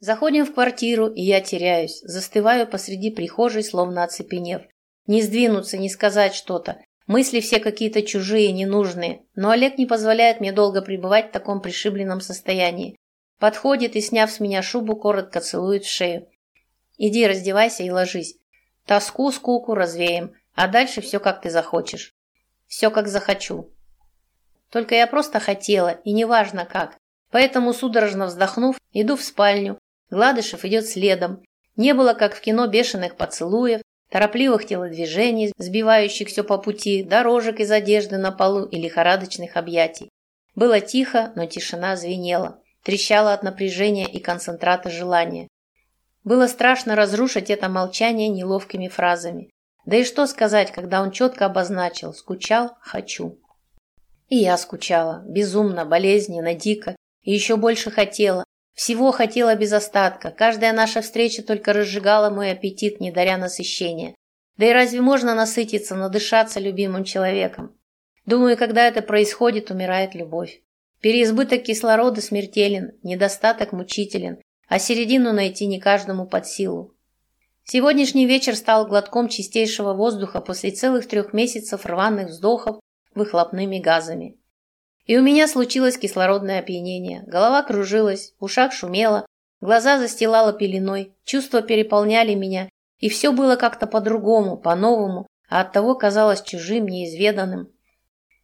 Заходим в квартиру, и я теряюсь, застываю посреди прихожей, словно оцепенев. Не сдвинуться, не сказать что-то. Мысли все какие-то чужие, ненужные. Но Олег не позволяет мне долго пребывать в таком пришибленном состоянии. Подходит и, сняв с меня шубу, коротко целует в шею. Иди раздевайся и ложись. Тоску, скуку развеем, а дальше все как ты захочешь. Все как захочу. Только я просто хотела, и неважно как. Поэтому, судорожно вздохнув, иду в спальню, Гладышев идет следом. Не было, как в кино, бешеных поцелуев, торопливых телодвижений, сбивающих все по пути, дорожек из одежды на полу и лихорадочных объятий. Было тихо, но тишина звенела, трещала от напряжения и концентрата желания. Было страшно разрушить это молчание неловкими фразами. Да и что сказать, когда он четко обозначил «скучал, хочу». И я скучала, безумно, болезненно, дико, и еще больше хотела, всего хотела без остатка. Каждая наша встреча только разжигала мой аппетит, не даря насыщения. Да и разве можно насытиться, надышаться любимым человеком? Думаю, когда это происходит, умирает любовь. Переизбыток кислорода смертелен, недостаток мучителен, а середину найти не каждому под силу. Сегодняшний вечер стал глотком чистейшего воздуха после целых трех месяцев рваных вздохов выхлопными газами. И у меня случилось кислородное опьянение. Голова кружилась, в ушах шумело, глаза застилала пеленой, чувства переполняли меня, и все было как-то по-другому, по-новому, а оттого казалось чужим, неизведанным.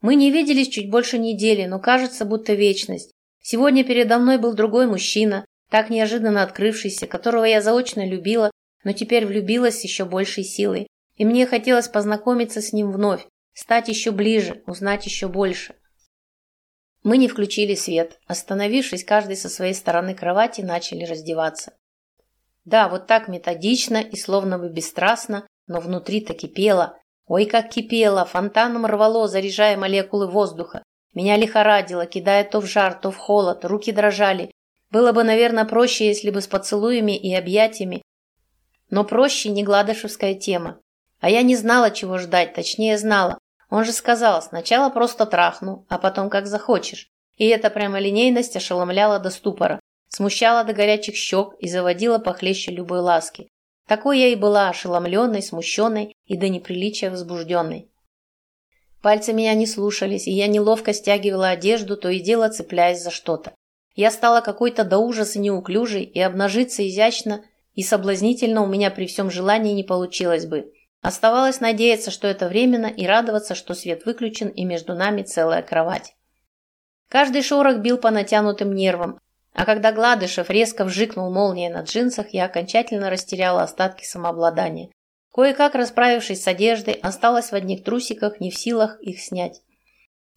Мы не виделись чуть больше недели, но кажется, будто вечность. Сегодня передо мной был другой мужчина, так неожиданно открывшийся, которого я заочно любила, но теперь влюбилась еще большей силой. И мне хотелось познакомиться с ним вновь, стать еще ближе, узнать еще больше. Мы не включили свет. Остановившись, каждый со своей стороны кровати начали раздеваться. Да, вот так методично и словно бы бесстрастно, но внутри-то кипело. Ой, как кипело, фонтаном рвало, заряжая молекулы воздуха. Меня лихорадило, кидая то в жар, то в холод, руки дрожали. Было бы, наверное, проще, если бы с поцелуями и объятиями. Но проще не гладышевская тема. А я не знала, чего ждать, точнее знала. Он же сказал, сначала просто трахну, а потом как захочешь. И эта прямолинейность ошеломляла до ступора, смущала до горячих щек и заводила похлеще любой ласки. Такой я и была, ошеломленной, смущенной и до неприличия возбужденной. Пальцы меня не слушались, и я неловко стягивала одежду, то и дело цепляясь за что-то. Я стала какой-то до ужаса неуклюжей, и обнажиться изящно и соблазнительно у меня при всем желании не получилось бы. Оставалось надеяться, что это временно, и радоваться, что свет выключен и между нами целая кровать. Каждый шорох бил по натянутым нервам, а когда Гладышев резко вжикнул молнией на джинсах, я окончательно растеряла остатки самообладания. Кое-как расправившись с одеждой, осталась в одних трусиках, не в силах их снять.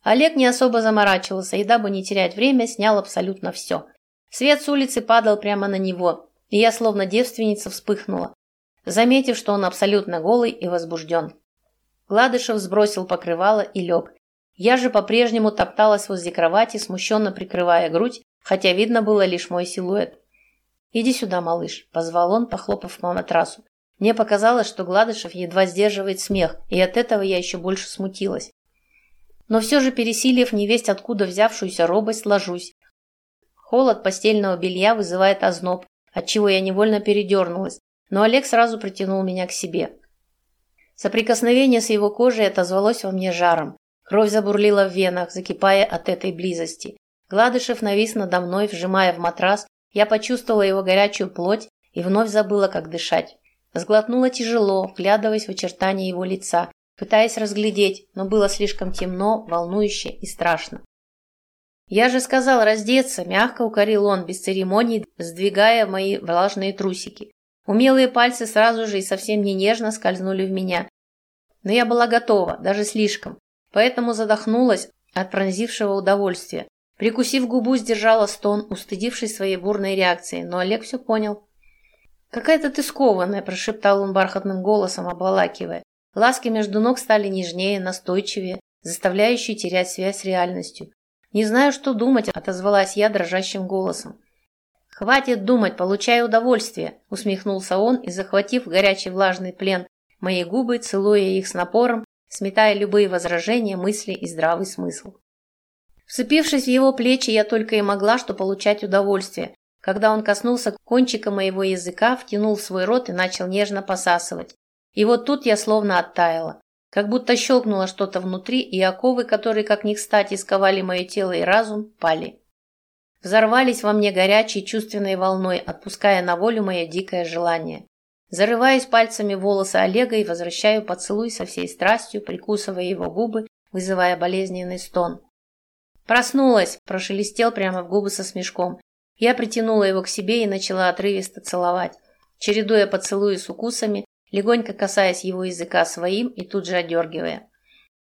Олег не особо заморачивался и, дабы не терять время, снял абсолютно все. Свет с улицы падал прямо на него, и я, словно девственница, вспыхнула заметив, что он абсолютно голый и возбужден. Гладышев сбросил покрывало и лег. Я же по-прежнему топталась возле кровати, смущенно прикрывая грудь, хотя видно было лишь мой силуэт. «Иди сюда, малыш», – позвал он, похлопав по матрасу. Мне показалось, что Гладышев едва сдерживает смех, и от этого я еще больше смутилась. Но все же, пересилив невесть откуда взявшуюся робость, ложусь. Холод постельного белья вызывает озноб, отчего я невольно передернулась, но Олег сразу притянул меня к себе. Соприкосновение с его кожей отозвалось во мне жаром. Кровь забурлила в венах, закипая от этой близости. Гладышев навис надо мной, вжимая в матрас. Я почувствовала его горячую плоть и вновь забыла, как дышать. Сглотнула тяжело, вглядываясь в очертания его лица, пытаясь разглядеть, но было слишком темно, волнующе и страшно. «Я же сказал раздеться!» – мягко укорил он, без церемоний, сдвигая мои влажные трусики. Умелые пальцы сразу же и совсем не нежно скользнули в меня. Но я была готова, даже слишком, поэтому задохнулась от пронзившего удовольствия. Прикусив губу, сдержала стон, устыдившись своей бурной реакции, но Олег все понял. «Какая-то ты скованная», – прошептал он бархатным голосом, обволакивая. Ласки между ног стали нежнее, настойчивее, заставляющие терять связь с реальностью. «Не знаю, что думать», – отозвалась я дрожащим голосом. «Хватит думать, получай удовольствие», – усмехнулся он и, захватив горячий влажный плен мои губы, целуя их с напором, сметая любые возражения, мысли и здравый смысл. Вцепившись в его плечи, я только и могла что получать удовольствие. когда он коснулся кончика моего языка, втянул в свой рот и начал нежно посасывать. И вот тут я словно оттаяла. Как будто щелкнуло что-то внутри, и оковы, которые как ни кстати сковали мое тело и разум, пали. Взорвались во мне горячей чувственной волной, отпуская на волю мое дикое желание. Зарываюсь пальцами в волосы Олега и возвращаю поцелуй со всей страстью, прикусывая его губы, вызывая болезненный стон. «Проснулась!» – прошелестел прямо в губы со смешком. Я притянула его к себе и начала отрывисто целовать, чередуя поцелуи с укусами, легонько касаясь его языка своим и тут же одергивая.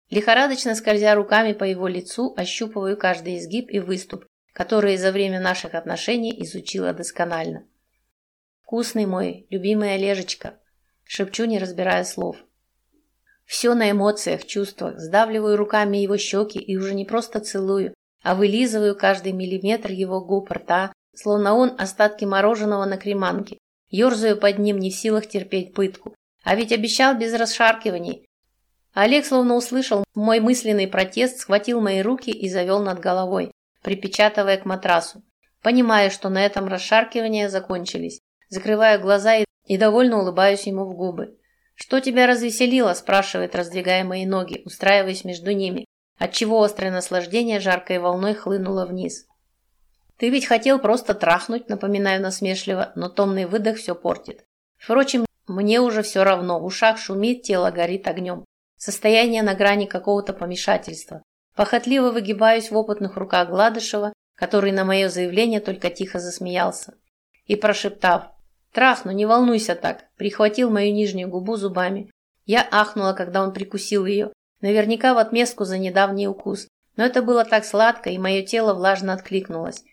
Лихорадочно скользя руками по его лицу, ощупываю каждый изгиб и выступ, которые за время наших отношений изучила досконально. «Вкусный мой, любимая Лежечка», — шепчу, не разбирая слов. Все на эмоциях, чувствах, сдавливаю руками его щеки и уже не просто целую, а вылизываю каждый миллиметр его губ рта, словно он остатки мороженого на креманке, Ёрзаю под ним, не в силах терпеть пытку. А ведь обещал без расшаркиваний. Олег словно услышал мой мысленный протест, схватил мои руки и завел над головой, припечатывая к матрасу. Понимая, что на этом расшаркивания закончились, закрываю глаза и, и довольно улыбаюсь ему в губы. «Что тебя развеселило?» – спрашивает, раздвигая мои ноги, устраиваясь между ними, отчего острое наслаждение жаркой волной хлынуло вниз. «Ты ведь хотел просто трахнуть», напоминаю насмешливо, но томный выдох все портит. Впрочем, мне уже все равно, в ушах шумит, тело горит огнем. Состояние на грани какого-то помешательства. Похотливо выгибаюсь в опытных руках Гладышева, который на мое заявление только тихо засмеялся. И прошептав «Трахну, не волнуйся так», прихватил мою нижнюю губу зубами. Я ахнула, когда он прикусил ее, наверняка в отместку за недавний укус. Но это было так сладко, и мое тело влажно откликнулось.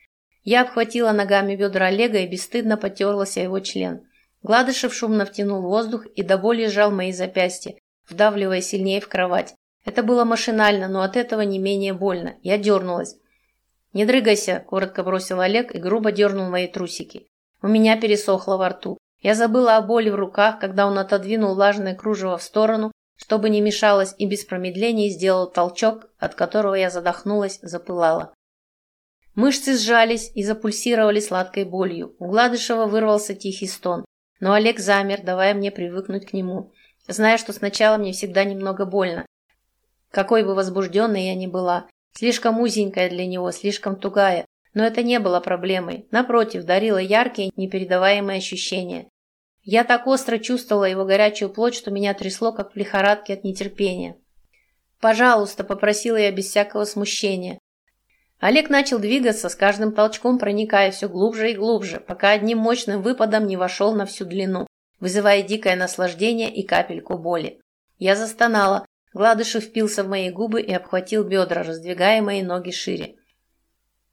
Я обхватила ногами бедра Олега и бесстыдно потерлась о его член. Гладышев шумно втянул воздух и до боли сжал мои запястья, вдавливая сильнее в кровать. Это было машинально, но от этого не менее больно. Я дернулась. «Не дрыгайся», – коротко бросил Олег и грубо дернул мои трусики. У меня пересохло во рту. Я забыла о боли в руках, когда он отодвинул влажное кружево в сторону, чтобы не мешалось, и без промедления сделал толчок, от которого я задохнулась, запылала. Мышцы сжались и запульсировали сладкой болью. У Гладышева вырвался тихий стон. Но Олег замер, давая мне привыкнуть к нему, зная, что сначала мне всегда немного больно. Какой бы возбужденной я ни была, слишком узенькая для него, слишком тугая, но это не было проблемой. Напротив, дарило яркие, непередаваемые ощущения. Я так остро чувствовала его горячую плоть, что меня трясло, как в лихорадке от нетерпения. «Пожалуйста», — попросила я без всякого смущения. Олег начал двигаться, с каждым толчком проникая все глубже и глубже, пока одним мощным выпадом не вошел на всю длину, вызывая дикое наслаждение и капельку боли. Я застонала, Гладышев впился в мои губы и обхватил бедра, раздвигая мои ноги шире.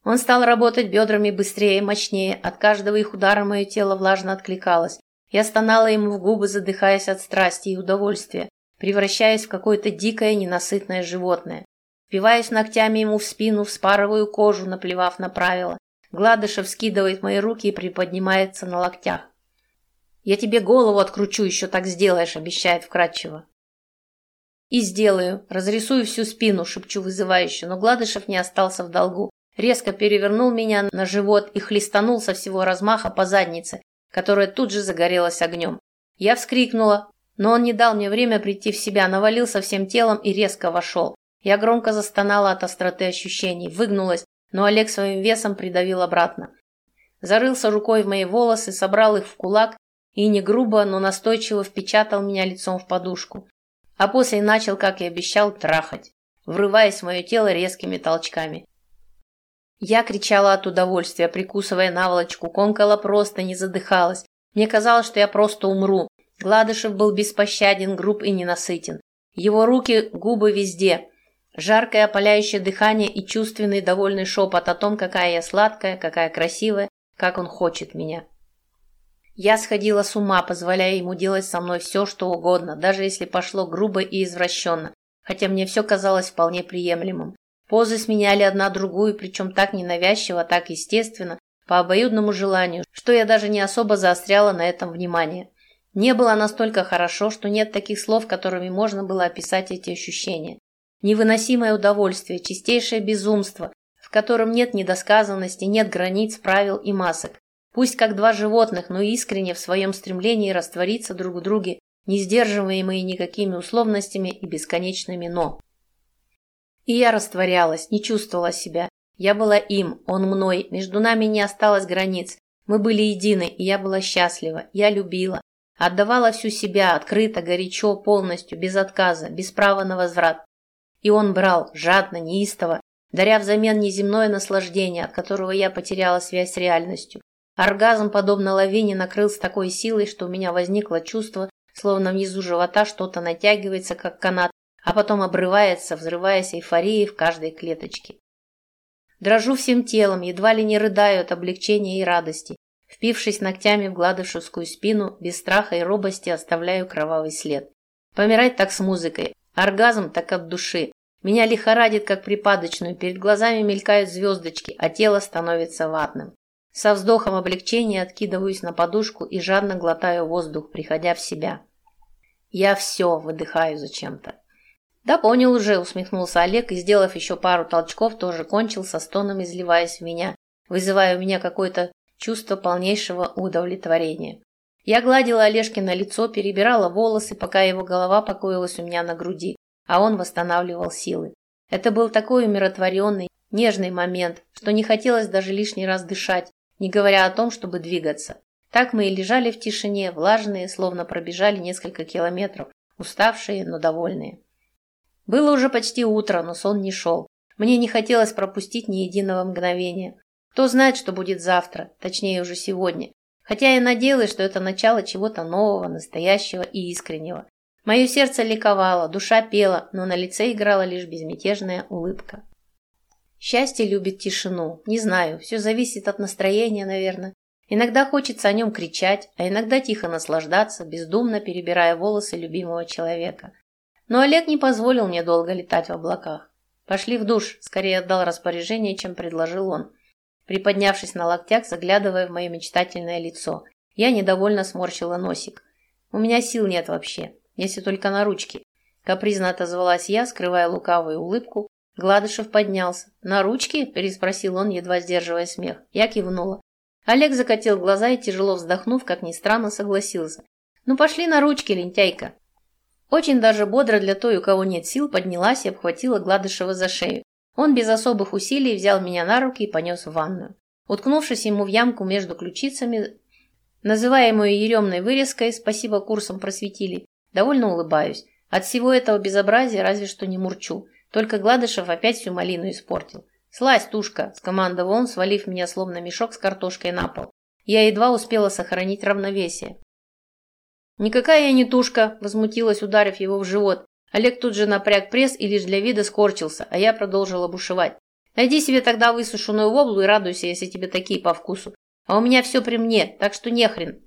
Он стал работать бедрами быстрее и мощнее, от каждого их удара мое тело влажно откликалось. Я стонала ему в губы, задыхаясь от страсти и удовольствия, превращаясь в какое-то дикое ненасытное животное. Впиваюсь ногтями ему в спину, вспарываю кожу, наплевав на правила. Гладышев скидывает мои руки и приподнимается на локтях. «Я тебе голову откручу, еще так сделаешь», — обещает вкратчиво. «И сделаю. Разрисую всю спину», — шепчу вызывающе, но Гладышев не остался в долгу. Резко перевернул меня на живот и хлестанул со всего размаха по заднице, которая тут же загорелась огнем. Я вскрикнула, но он не дал мне время прийти в себя, навалился всем телом и резко вошел. Я громко застонала от остроты ощущений, выгнулась, но Олег своим весом придавил обратно. Зарылся рукой в мои волосы, собрал их в кулак и не грубо, но настойчиво впечатал меня лицом в подушку. А после начал, как и обещал, трахать, врываясь в мое тело резкими толчками. Я кричала от удовольствия, прикусывая наволочку, комкала просто, не задыхалась. Мне казалось, что я просто умру. Гладышев был беспощаден, груб и ненасытен. Его руки, губы везде. Жаркое опаляющее дыхание и чувственный довольный шепот о том, какая я сладкая, какая красивая, как он хочет меня. Я сходила с ума, позволяя ему делать со мной все, что угодно, даже если пошло грубо и извращенно, хотя мне все казалось вполне приемлемым. Позы сменяли одна другую, причем так ненавязчиво, так естественно, по обоюдному желанию, что я даже не особо заостряла на этом внимание. Не было настолько хорошо, что нет таких слов, которыми можно было описать эти ощущения. Невыносимое удовольствие, чистейшее безумство, в котором нет недосказанности, нет границ, правил и масок. Пусть как два животных, но искренне в своем стремлении раствориться друг в друге, не сдерживаемые никакими условностями и бесконечными «но». И я растворялась, не чувствовала себя. Я была им, он мной, между нами не осталось границ. Мы были едины, и я была счастлива, я любила. Отдавала всю себя, открыто, горячо, полностью, без отказа, без права на возврат. И он брал, жадно, неистово, даря взамен неземное наслаждение, от которого я потеряла связь с реальностью. Оргазм, подобно лавине, накрыл с такой силой, что у меня возникло чувство, словно внизу живота что-то натягивается, как канат, а потом обрывается, взрываясь эйфорией в каждой клеточке. Дрожу всем телом, едва ли не рыдаю от облегчения и радости. Впившись ногтями в гладышевскую спину, без страха и робости оставляю кровавый след. Помирать так с музыкой, оргазм так от души. Меня лихорадит, как припадочную, перед глазами мелькают звездочки, а тело становится ватным. Со вздохом облегчения откидываюсь на подушку и жадно глотаю воздух, приходя в себя. Я все выдыхаю зачем-то. «Да понял уже», — усмехнулся Олег и, сделав еще пару толчков, тоже кончил со стоном, изливаясь в меня, вызывая у меня какое-то чувство полнейшего удовлетворения. Я гладила Олежкино лицо, перебирала волосы, пока его голова покоилась у меня на груди, а он восстанавливал силы. Это был такой умиротворенный, нежный момент, что не хотелось даже лишний раз дышать, не говоря о том, чтобы двигаться. Так мы и лежали в тишине, влажные, словно пробежали несколько километров, уставшие, но довольные. Было уже почти утро, но сон не шел. Мне не хотелось пропустить ни единого мгновения. Кто знает, что будет завтра, точнее уже сегодня. Хотя я надеялась, что это начало чего-то нового, настоящего и искреннего. Мое сердце ликовало, душа пела, но на лице играла лишь безмятежная улыбка. Счастье любит тишину. Не знаю, все зависит от настроения, наверное. Иногда хочется о нем кричать, а иногда тихо наслаждаться, бездумно перебирая волосы любимого человека. Но Олег не позволил мне долго летать в облаках. «Пошли в душ», — скорее отдал распоряжение, чем предложил он приподнявшись на локтях, заглядывая в мое мечтательное лицо. Я недовольно сморщила носик. «У меня сил нет вообще, если только на ручки». Капризно отозвалась я, скрывая лукавую улыбку. Гладышев поднялся. «На ручки?» – переспросил он, едва сдерживая смех. Я кивнула. Олег закатил глаза и, тяжело вздохнув, как ни странно, согласился. «Ну пошли на ручки, лентяйка!» Очень даже бодро для той, у кого нет сил, поднялась и обхватила Гладышева за шею. Он без особых усилий взял меня на руки и понес в ванную. Уткнувшись ему в ямку между ключицами, называемую еремной вырезкой, спасибо курсам просветили, довольно улыбаюсь. От всего этого безобразия разве что не мурчу. Только Гладышев опять всю малину испортил. «Слазь, тушка!» – скомандовал он, свалив меня словно мешок с картошкой на пол. Я едва успела сохранить равновесие. «Никакая я не тушка!» – возмутилась, ударив его в живот. Олег тут же напряг пресс и лишь для вида скорчился, а я продолжила бушевать. Найди себе тогда высушенную воблу и радуйся, если тебе такие по вкусу. А у меня все при мне, так что нехрен.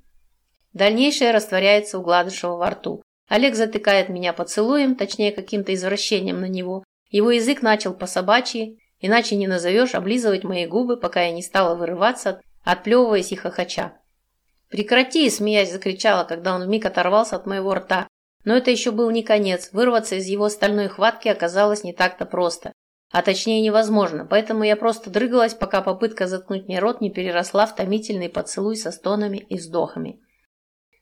Дальнейшее растворяется у Гладышева во рту. Олег затыкает меня поцелуем, точнее каким-то извращением на него. Его язык начал по собачьи, иначе не назовешь, облизывать мои губы, пока я не стала вырываться, отплевываясь и хохоча. «Прекрати!» – смеясь закричала, когда он вмиг оторвался от моего рта. Но это еще был не конец. Вырваться из его стальной хватки оказалось не так-то просто. А точнее невозможно, поэтому я просто дрыгалась, пока попытка заткнуть мне рот не переросла в томительный поцелуй со стонами и вздохами.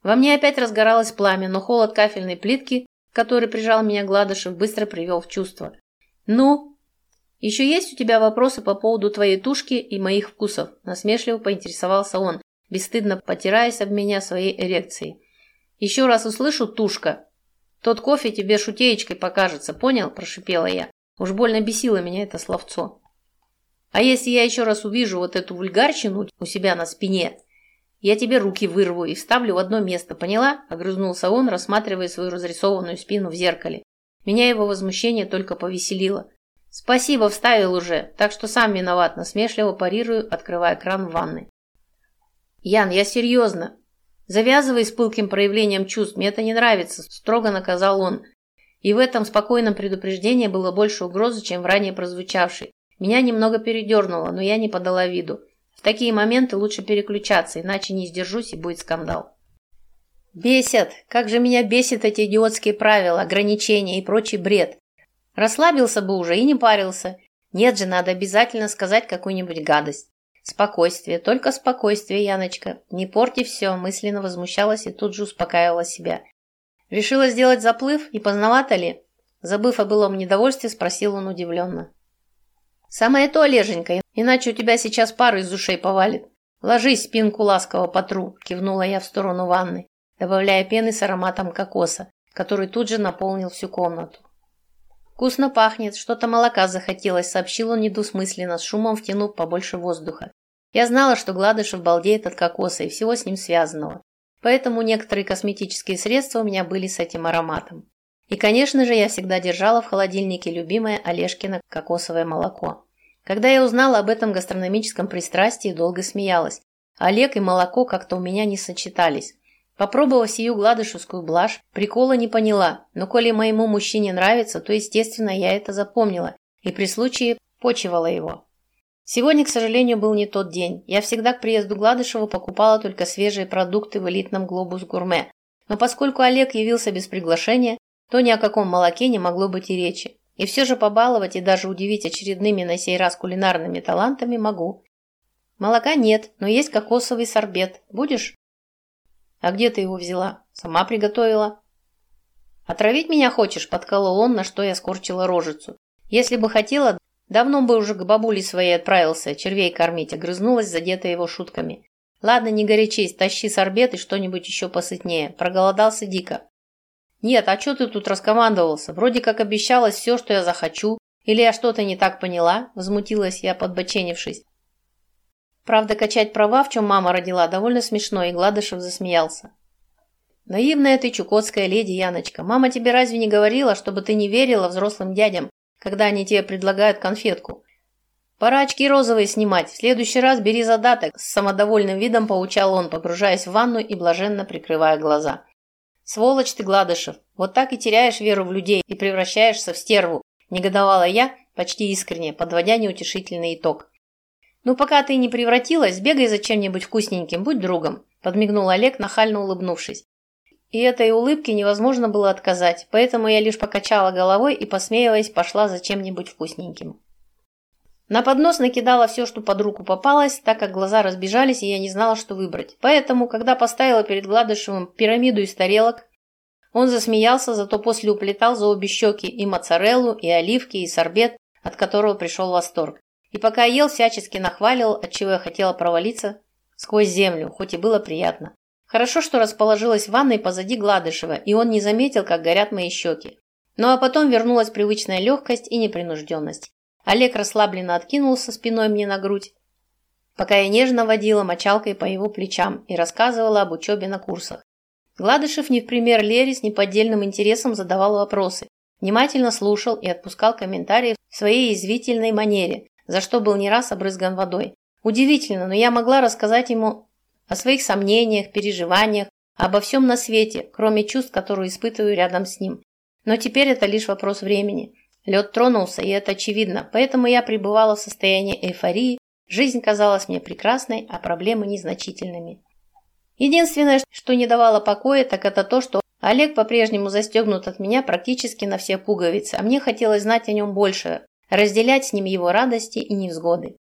Во мне опять разгоралось пламя, но холод кафельной плитки, который прижал меня Гладышев, быстро привел в чувство. «Ну?» «Еще есть у тебя вопросы по поводу твоей тушки и моих вкусов?» Насмешливо поинтересовался он, бесстыдно потираясь об меня своей эрекцией. «Еще раз услышу «тушка», тот кофе тебе шутеечкой покажется, понял? Прошипела я. Уж больно бесило меня это словцо. А если я еще раз увижу вот эту вульгарщину у себя на спине, я тебе руки вырву и вставлю в одно место, поняла? Огрызнулся он, рассматривая свою разрисованную спину в зеркале. Меня его возмущение только повеселило. Спасибо, вставил уже, так что сам виноват, насмешливо парирую, открывая кран в ванной. Ян, я серьезно. «Завязывай с пылким проявлением чувств, мне это не нравится», – строго наказал он. И в этом спокойном предупреждении было больше угрозы, чем в ранее прозвучавшей. Меня немного передернуло, но я не подала виду. В такие моменты лучше переключаться, иначе не сдержусь и будет скандал. Бесят! Как же меня бесят эти идиотские правила, ограничения и прочий бред. Расслабился бы уже и не парился. Нет же, надо обязательно сказать какую-нибудь гадость. Спокойствие, только спокойствие, Яночка. Не порти все, мысленно возмущалась и тут же успокаивала себя. Решила сделать заплыв, не поздновато ли? Забыв о былом недовольстве, спросил он удивленно. «Самое то, Олеженька, иначе у тебя сейчас пар из ушей повалит. Ложись, спинку ласково потру», – кивнула я в сторону ванны, добавляя пены с ароматом кокоса, который тут же наполнил всю комнату. «Вкусно пахнет, что-то молока захотелось», – сообщил он недвусмысленно, с шумом втянув побольше воздуха. Я знала, что Гладышев балдеет от кокоса и всего с ним связанного, поэтому некоторые косметические средства у меня были с этим ароматом. И, конечно же, я всегда держала в холодильнике любимое Олежкино кокосовое молоко. Когда я узнала об этом гастрономическом пристрастии, долго смеялась. Олег и молоко как-то у меня не сочетались. Попробовав сию гладышевскую блажь, прикола не поняла, но коли моему мужчине нравится, то, естественно, я это запомнила и при случае почивала его. Сегодня, к сожалению, был не тот день. Я всегда к приезду Гладышева покупала только свежие продукты в элитном «Глобус Гурме». Но поскольку Олег явился без приглашения, то ни о каком молоке не могло быть и речи. И все же побаловать и даже удивить очередными на сей раз кулинарными талантами могу. Молока нет, но есть кокосовый сорбет. Будешь? А где ты его взяла? Сама приготовила? Отравить меня хочешь? Подколол он, на что я скорчила рожицу. Если бы хотела, давно бы уже к бабуле своей отправился, червей кормить, огрызнулась, задетая его шутками. Ладно, не горячись, тащи сорбет и что-нибудь еще посытнее. Проголодался дико. «Нет, а что ты тут раскомандовался? Вроде как обещалось все, что я захочу. Или я что-то не так поняла?» – возмутилась я, подбоченившись. Правда, качать права, в чем мама родила, довольно смешно, и Гладышев засмеялся. «Наивная ты чукотская леди, Яночка. Мама тебе разве не говорила, чтобы ты не верила взрослым дядям, когда они тебе предлагают конфетку? Пора очки розовые снимать. В следующий раз бери задаток», – с самодовольным видом поучал он, погружаясь в ванну и блаженно прикрывая глаза. «Сволочь ты, Гладышев! Вот так и теряешь веру в людей и превращаешься в стерву!» Негодовала я, почти искренне, подводя неутешительный итог. «Ну, пока ты не превратилась, бегай за чем-нибудь вкусненьким, будь другом», подмигнул Олег, нахально улыбнувшись. И этой улыбке невозможно было отказать, поэтому я лишь покачала головой и, посмеиваясь, пошла за чем-нибудь вкусненьким. На поднос накидала все, что под руку попалось, так как глаза разбежались, и я не знала, что выбрать. Поэтому, когда поставила перед Гладышевым пирамиду из тарелок, он засмеялся, зато после уплетал за обе щеки и моцареллу, и оливки, и сорбет, от которого пришел восторг. И пока ел, всячески нахвалил, отчего я хотела провалиться сквозь землю, хоть и было приятно. Хорошо, что расположилась в ванной позади Гладышева, и он не заметил, как горят мои щеки. Ну а потом вернулась привычная легкость и непринужденность. Олег расслабленно откинулся спиной мне на грудь, пока я нежно водила мочалкой по его плечам и рассказывала об учебе на курсах. Гладышев не в пример Лере с неподдельным интересом задавал вопросы, внимательно слушал и отпускал комментарии в своей язвительной манере, за что был не раз обрызган водой. Удивительно, но я могла рассказать ему о своих сомнениях, переживаниях, обо всем на свете, кроме чувств, которые испытываю рядом с ним. Но теперь это лишь вопрос времени. Лед тронулся, и это очевидно, поэтому я пребывала в состоянии эйфории, жизнь казалась мне прекрасной, а проблемы незначительными. Единственное, что не давало покоя, так это то, что Олег по-прежнему застегнут от меня практически на все пуговицы, а мне хотелось знать о нем больше, разделять с ним его радости и невзгоды.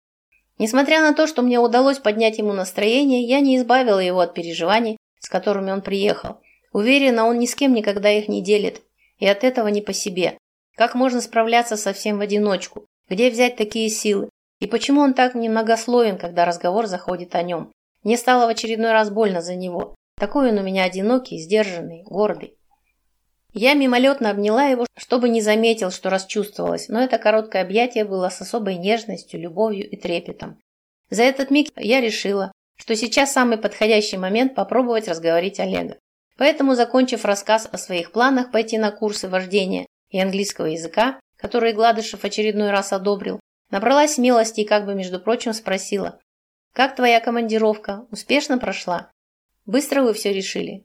Несмотря на то, что мне удалось поднять ему настроение, я не избавила его от переживаний, с которыми он приехал. Уверена, он ни с кем никогда их не делит, и от этого не по себе. Как можно справляться совсем в одиночку? Где взять такие силы? И почему он так немногословен, когда разговор заходит о нем? Мне стало в очередной раз больно за него. Такой он у меня одинокий, сдержанный, гордый. Я мимолетно обняла его, чтобы не заметил, что расчувствовалась, но это короткое объятие было с особой нежностью, любовью и трепетом. За этот миг я решила, что сейчас самый подходящий момент попробовать разговорить Олега. Поэтому, закончив рассказ о своих планах пойти на курсы вождения, и английского языка, который Гладышев очередной раз одобрил, набралась смелости и как бы, между прочим, спросила, «Как твоя командировка? Успешно прошла? Быстро вы все решили?»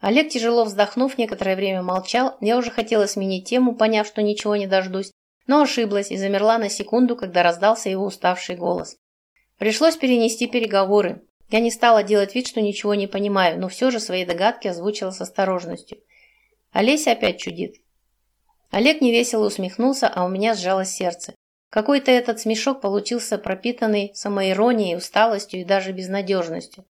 Олег, тяжело вздохнув, некоторое время молчал. Я уже хотела сменить тему, поняв, что ничего не дождусь, но ошиблась и замерла на секунду, когда раздался его уставший голос. Пришлось перенести переговоры. Я не стала делать вид, что ничего не понимаю, но все же свои догадки озвучила с осторожностью. Олеся опять чудит. Олег невесело усмехнулся, а у меня сжалось сердце. Какой-то этот смешок получился пропитанный самоиронией, усталостью и даже безнадежностью.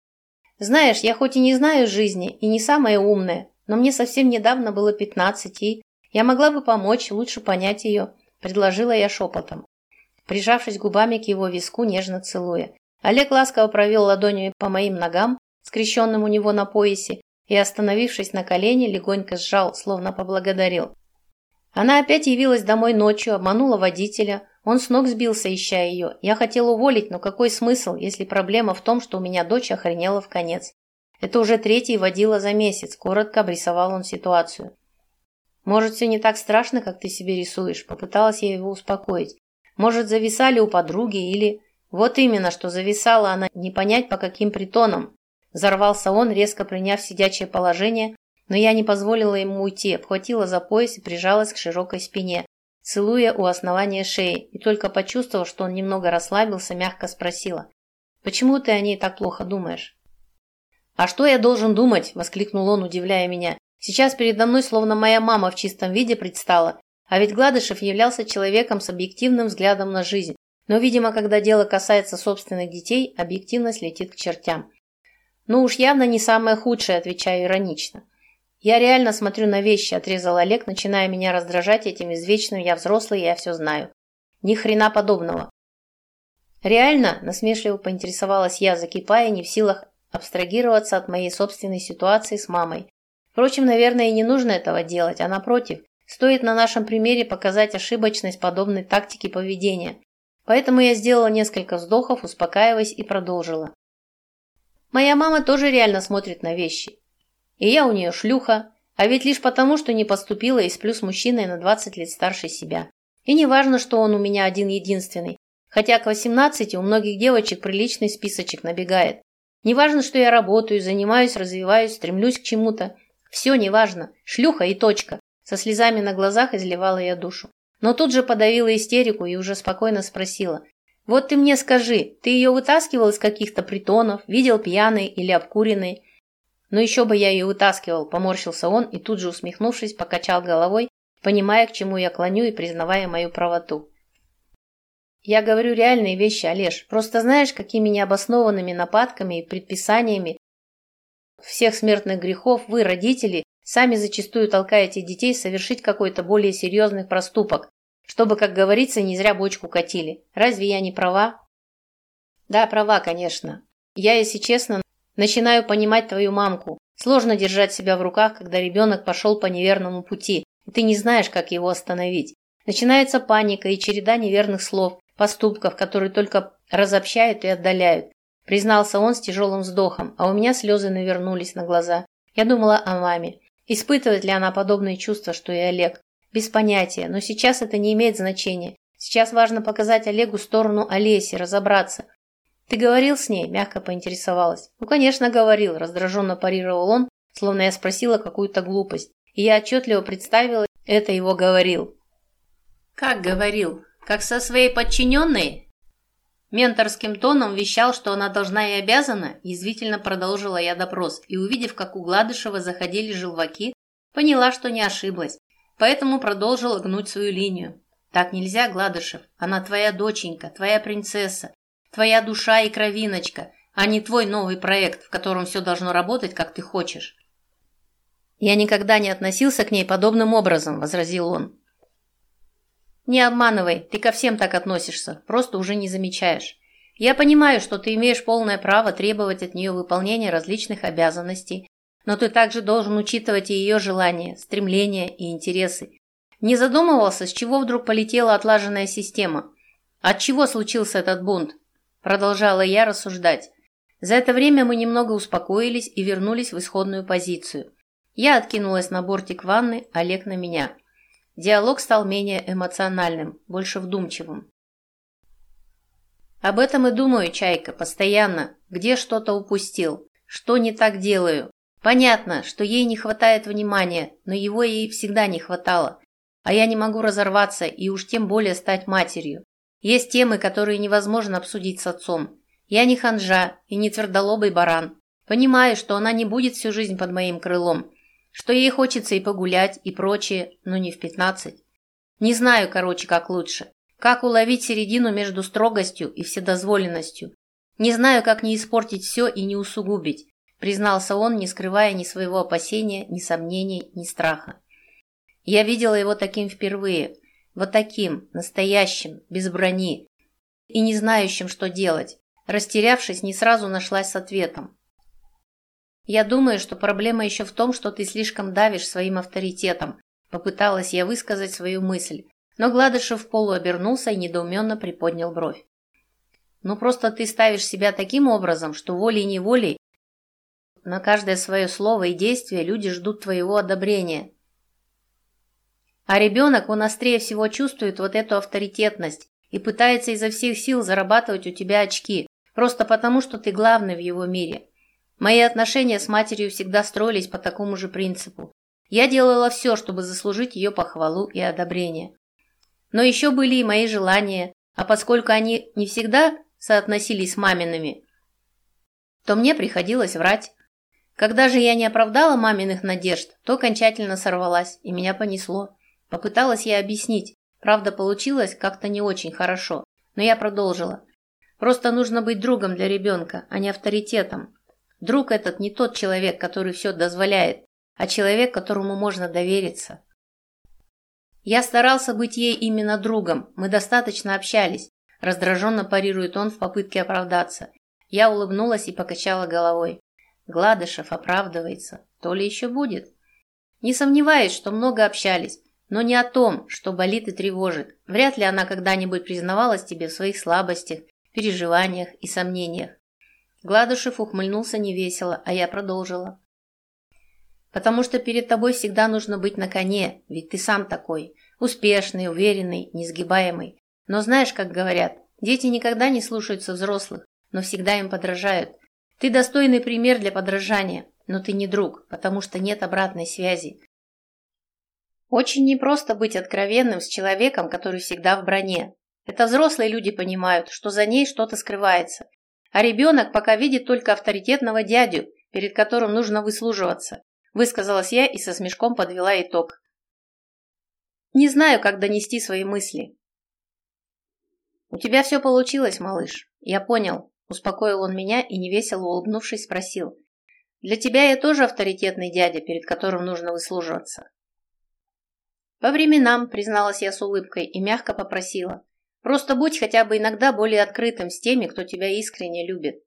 Знаешь, я хоть и не знаю жизни, и не самая умная, но мне совсем недавно было пятнадцать, и я могла бы помочь, лучше понять ее, предложила я шепотом, прижавшись губами к его виску, нежно целуя. Олег ласково провел ладонью по моим ногам, скрещенным у него на поясе, и, остановившись на колени, легонько сжал, словно поблагодарил. Она опять явилась домой ночью, обманула водителя. Он с ног сбился, ища ее. Я хотел уволить, но какой смысл, если проблема в том, что у меня дочь охренела в конец? Это уже третий водила за месяц, коротко обрисовал он ситуацию. Может, все не так страшно, как ты себе рисуешь? Попыталась я его успокоить. Может, зависали у подруги или... Вот именно, что зависала она, не понять по каким притонам. Взорвался он, резко приняв сидячее положение, но я не позволила ему уйти, обхватила за пояс и прижалась к широкой спине, целуя у основания шеи, и только почувствовав, что он немного расслабился, мягко спросила. «Почему ты о ней так плохо думаешь?» «А что я должен думать?» – воскликнул он, удивляя меня. «Сейчас передо мной словно моя мама в чистом виде предстала, а ведь Гладышев являлся человеком с объективным взглядом на жизнь. Но, видимо, когда дело касается собственных детей, объективность летит к чертям. «Ну уж явно не самое худшее», – отвечаю иронично. «Я реально смотрю на вещи», – отрезал Олег, начиная меня раздражать этим извечным «я взрослый, я все знаю». Ни хрена подобного. «Реально?» – насмешливо поинтересовалась я, закипая, не в силах абстрагироваться от моей собственной ситуации с мамой. Впрочем, наверное, и не нужно этого делать, а напротив, стоит на нашем примере показать ошибочность подобной тактики поведения. Поэтому я сделала несколько вздохов, успокаиваясь и продолжила. Моя мама тоже реально смотрит на вещи. И я у нее шлюха, а ведь лишь потому, что не поступила и сплю с мужчиной на 20 лет старше себя. И не важно, что он у меня один-единственный, хотя к 18 у многих девочек приличный списочек набегает. Не важно, что я работаю, занимаюсь, развиваюсь, стремлюсь к чему-то. Все не важно. Шлюха и точка. Со слезами на глазах изливала я душу. Но тут же подавила истерику и уже спокойно спросила. «Вот ты мне скажи, ты ее вытаскивал из каких-то притонов, видел пьяной или обкуренной?» «Ну еще бы я ее вытаскивал», – поморщился он и тут же, усмехнувшись, покачал головой, понимая, к чему я клоню и признавая мою правоту. Я говорю реальные вещи, Олеж. Просто знаешь, какими необоснованными нападками и предписаниями всех смертных грехов вы, родители, сами зачастую толкаете детей совершить какой-то более серьезный проступок, чтобы, как говорится, не зря бочку катили. Разве я не права? Да, права, конечно. Я, если честно, начинаю понимать твою мамку. Сложно держать себя в руках, когда ребенок пошел по неверному пути, и ты не знаешь, как его остановить. Начинается паника и череда неверных слов, поступков, которые только разобщают и отдаляют. Признался он с тяжелым вздохом, а у меня слезы навернулись на глаза. Я думала о маме. Испытывает ли она подобные чувства, что и Олег? Без понятия, но сейчас это не имеет значения. Сейчас важно показать Олегу сторону Олеси, разобраться. «Ты говорил с ней?» – мягко поинтересовалась. «Ну, конечно, говорил», – раздраженно парировал он, словно я спросила какую-то глупость. И я отчетливо представила, это его говорил. «Как говорил? Как со своей подчиненной? Менторским тоном вещал, что она должна и обязана, язвительно продолжила я допрос, и увидев, как у Гладышева заходили желваки, поняла, что не ошиблась, поэтому продолжила гнуть свою линию. Так нельзя, Гладышев, она твоя доченька, твоя принцесса, твоя душа и кровиночка, а не твой новый проект, в котором все должно работать, как ты хочешь. Я никогда не относился к ней подобным образом, возразил он. «Не обманывай, ты ко всем так относишься, просто уже не замечаешь. Я понимаю, что ты имеешь полное право требовать от нее выполнения различных обязанностей, но ты также должен учитывать и ее желания, стремления и интересы. Не задумывался, с чего вдруг полетела отлаженная система? От чего случился этот бунт? Продолжала я рассуждать. За это время мы немного успокоились и вернулись в исходную позицию. Я откинулась на бортик ванны, Олег на меня – Диалог стал менее эмоциональным, больше вдумчивым. Об этом и думаю, Чайка, постоянно. Где что-то упустил? Что не так делаю? Понятно, что ей не хватает внимания, но его ей всегда не хватало. А я не могу разорваться и уж тем более стать матерью. Есть темы, которые невозможно обсудить с отцом. Я не ханжа и не твердолобый баран. Понимаю, что она не будет всю жизнь под моим крылом, что ей хочется и погулять, и прочее, но не в пятнадцать. Не знаю, короче, как лучше. Как уловить середину между строгостью и вседозволенностью? Не знаю, как не испортить все и не усугубить, признался он, не скрывая ни своего опасения, ни сомнений, ни страха. Я видела его таким впервые, вот таким, настоящим, без брони, и не знающим, что делать. Растерявшись, не сразу нашлась с ответом. «Я думаю, что проблема еще в том, что ты слишком давишь своим авторитетом», попыталась я высказать свою мысль, но Гладышев в полу обернулся и недоуменно приподнял бровь. «Ну просто ты ставишь себя таким образом, что волей-неволей на каждое свое слово и действие люди ждут твоего одобрения. А ребенок, он острее всего чувствует вот эту авторитетность и пытается изо всех сил зарабатывать у тебя очки, просто потому, что ты главный в его мире. Мои отношения с матерью всегда строились по такому же принципу. Я делала все, чтобы заслужить ее похвалу и одобрение. Но еще были и мои желания, а поскольку они не всегда соотносились с мамиными, то мне приходилось врать. Когда же я не оправдала маминых надежд, то окончательно сорвалась, и меня понесло. Попыталась я объяснить, правда получилось как-то не очень хорошо, но я продолжила. Просто нужно быть другом для ребенка, а не авторитетом. Друг этот не тот человек, который все дозволяет, а человек, которому можно довериться. Я старался быть ей именно другом, мы достаточно общались. Раздраженно парирует он в попытке оправдаться. Я улыбнулась и покачала головой. Гладышев оправдывается. То ли еще будет. Не сомневаюсь, что много общались, но не о том, что болит и тревожит. Вряд ли она когда-нибудь признавалась тебе в своих слабостях, переживаниях и сомнениях. Гладышев ухмыльнулся невесело, а я продолжила. Потому что перед тобой всегда нужно быть на коне, ведь ты сам такой. Успешный, уверенный, несгибаемый. Но знаешь, как говорят, дети никогда не слушаются взрослых, но всегда им подражают. Ты достойный пример для подражания, но ты не друг, потому что нет обратной связи. Очень непросто быть откровенным с человеком, который всегда в броне. Это взрослые люди понимают, что за ней что-то скрывается. А ребенок пока видит только авторитетного дядю, перед которым нужно выслуживаться. Высказалась я и со смешком подвела итог. Не знаю, как донести свои мысли. «У тебя все получилось, малыш. Я понял», – успокоил он меня и, невесело улыбнувшись, спросил. «Для тебя я тоже авторитетный дядя, перед которым нужно выслуживаться». «По временам», – призналась я с улыбкой и мягко попросила. «Просто будь хотя бы иногда более открытым с теми, кто тебя искренне любит.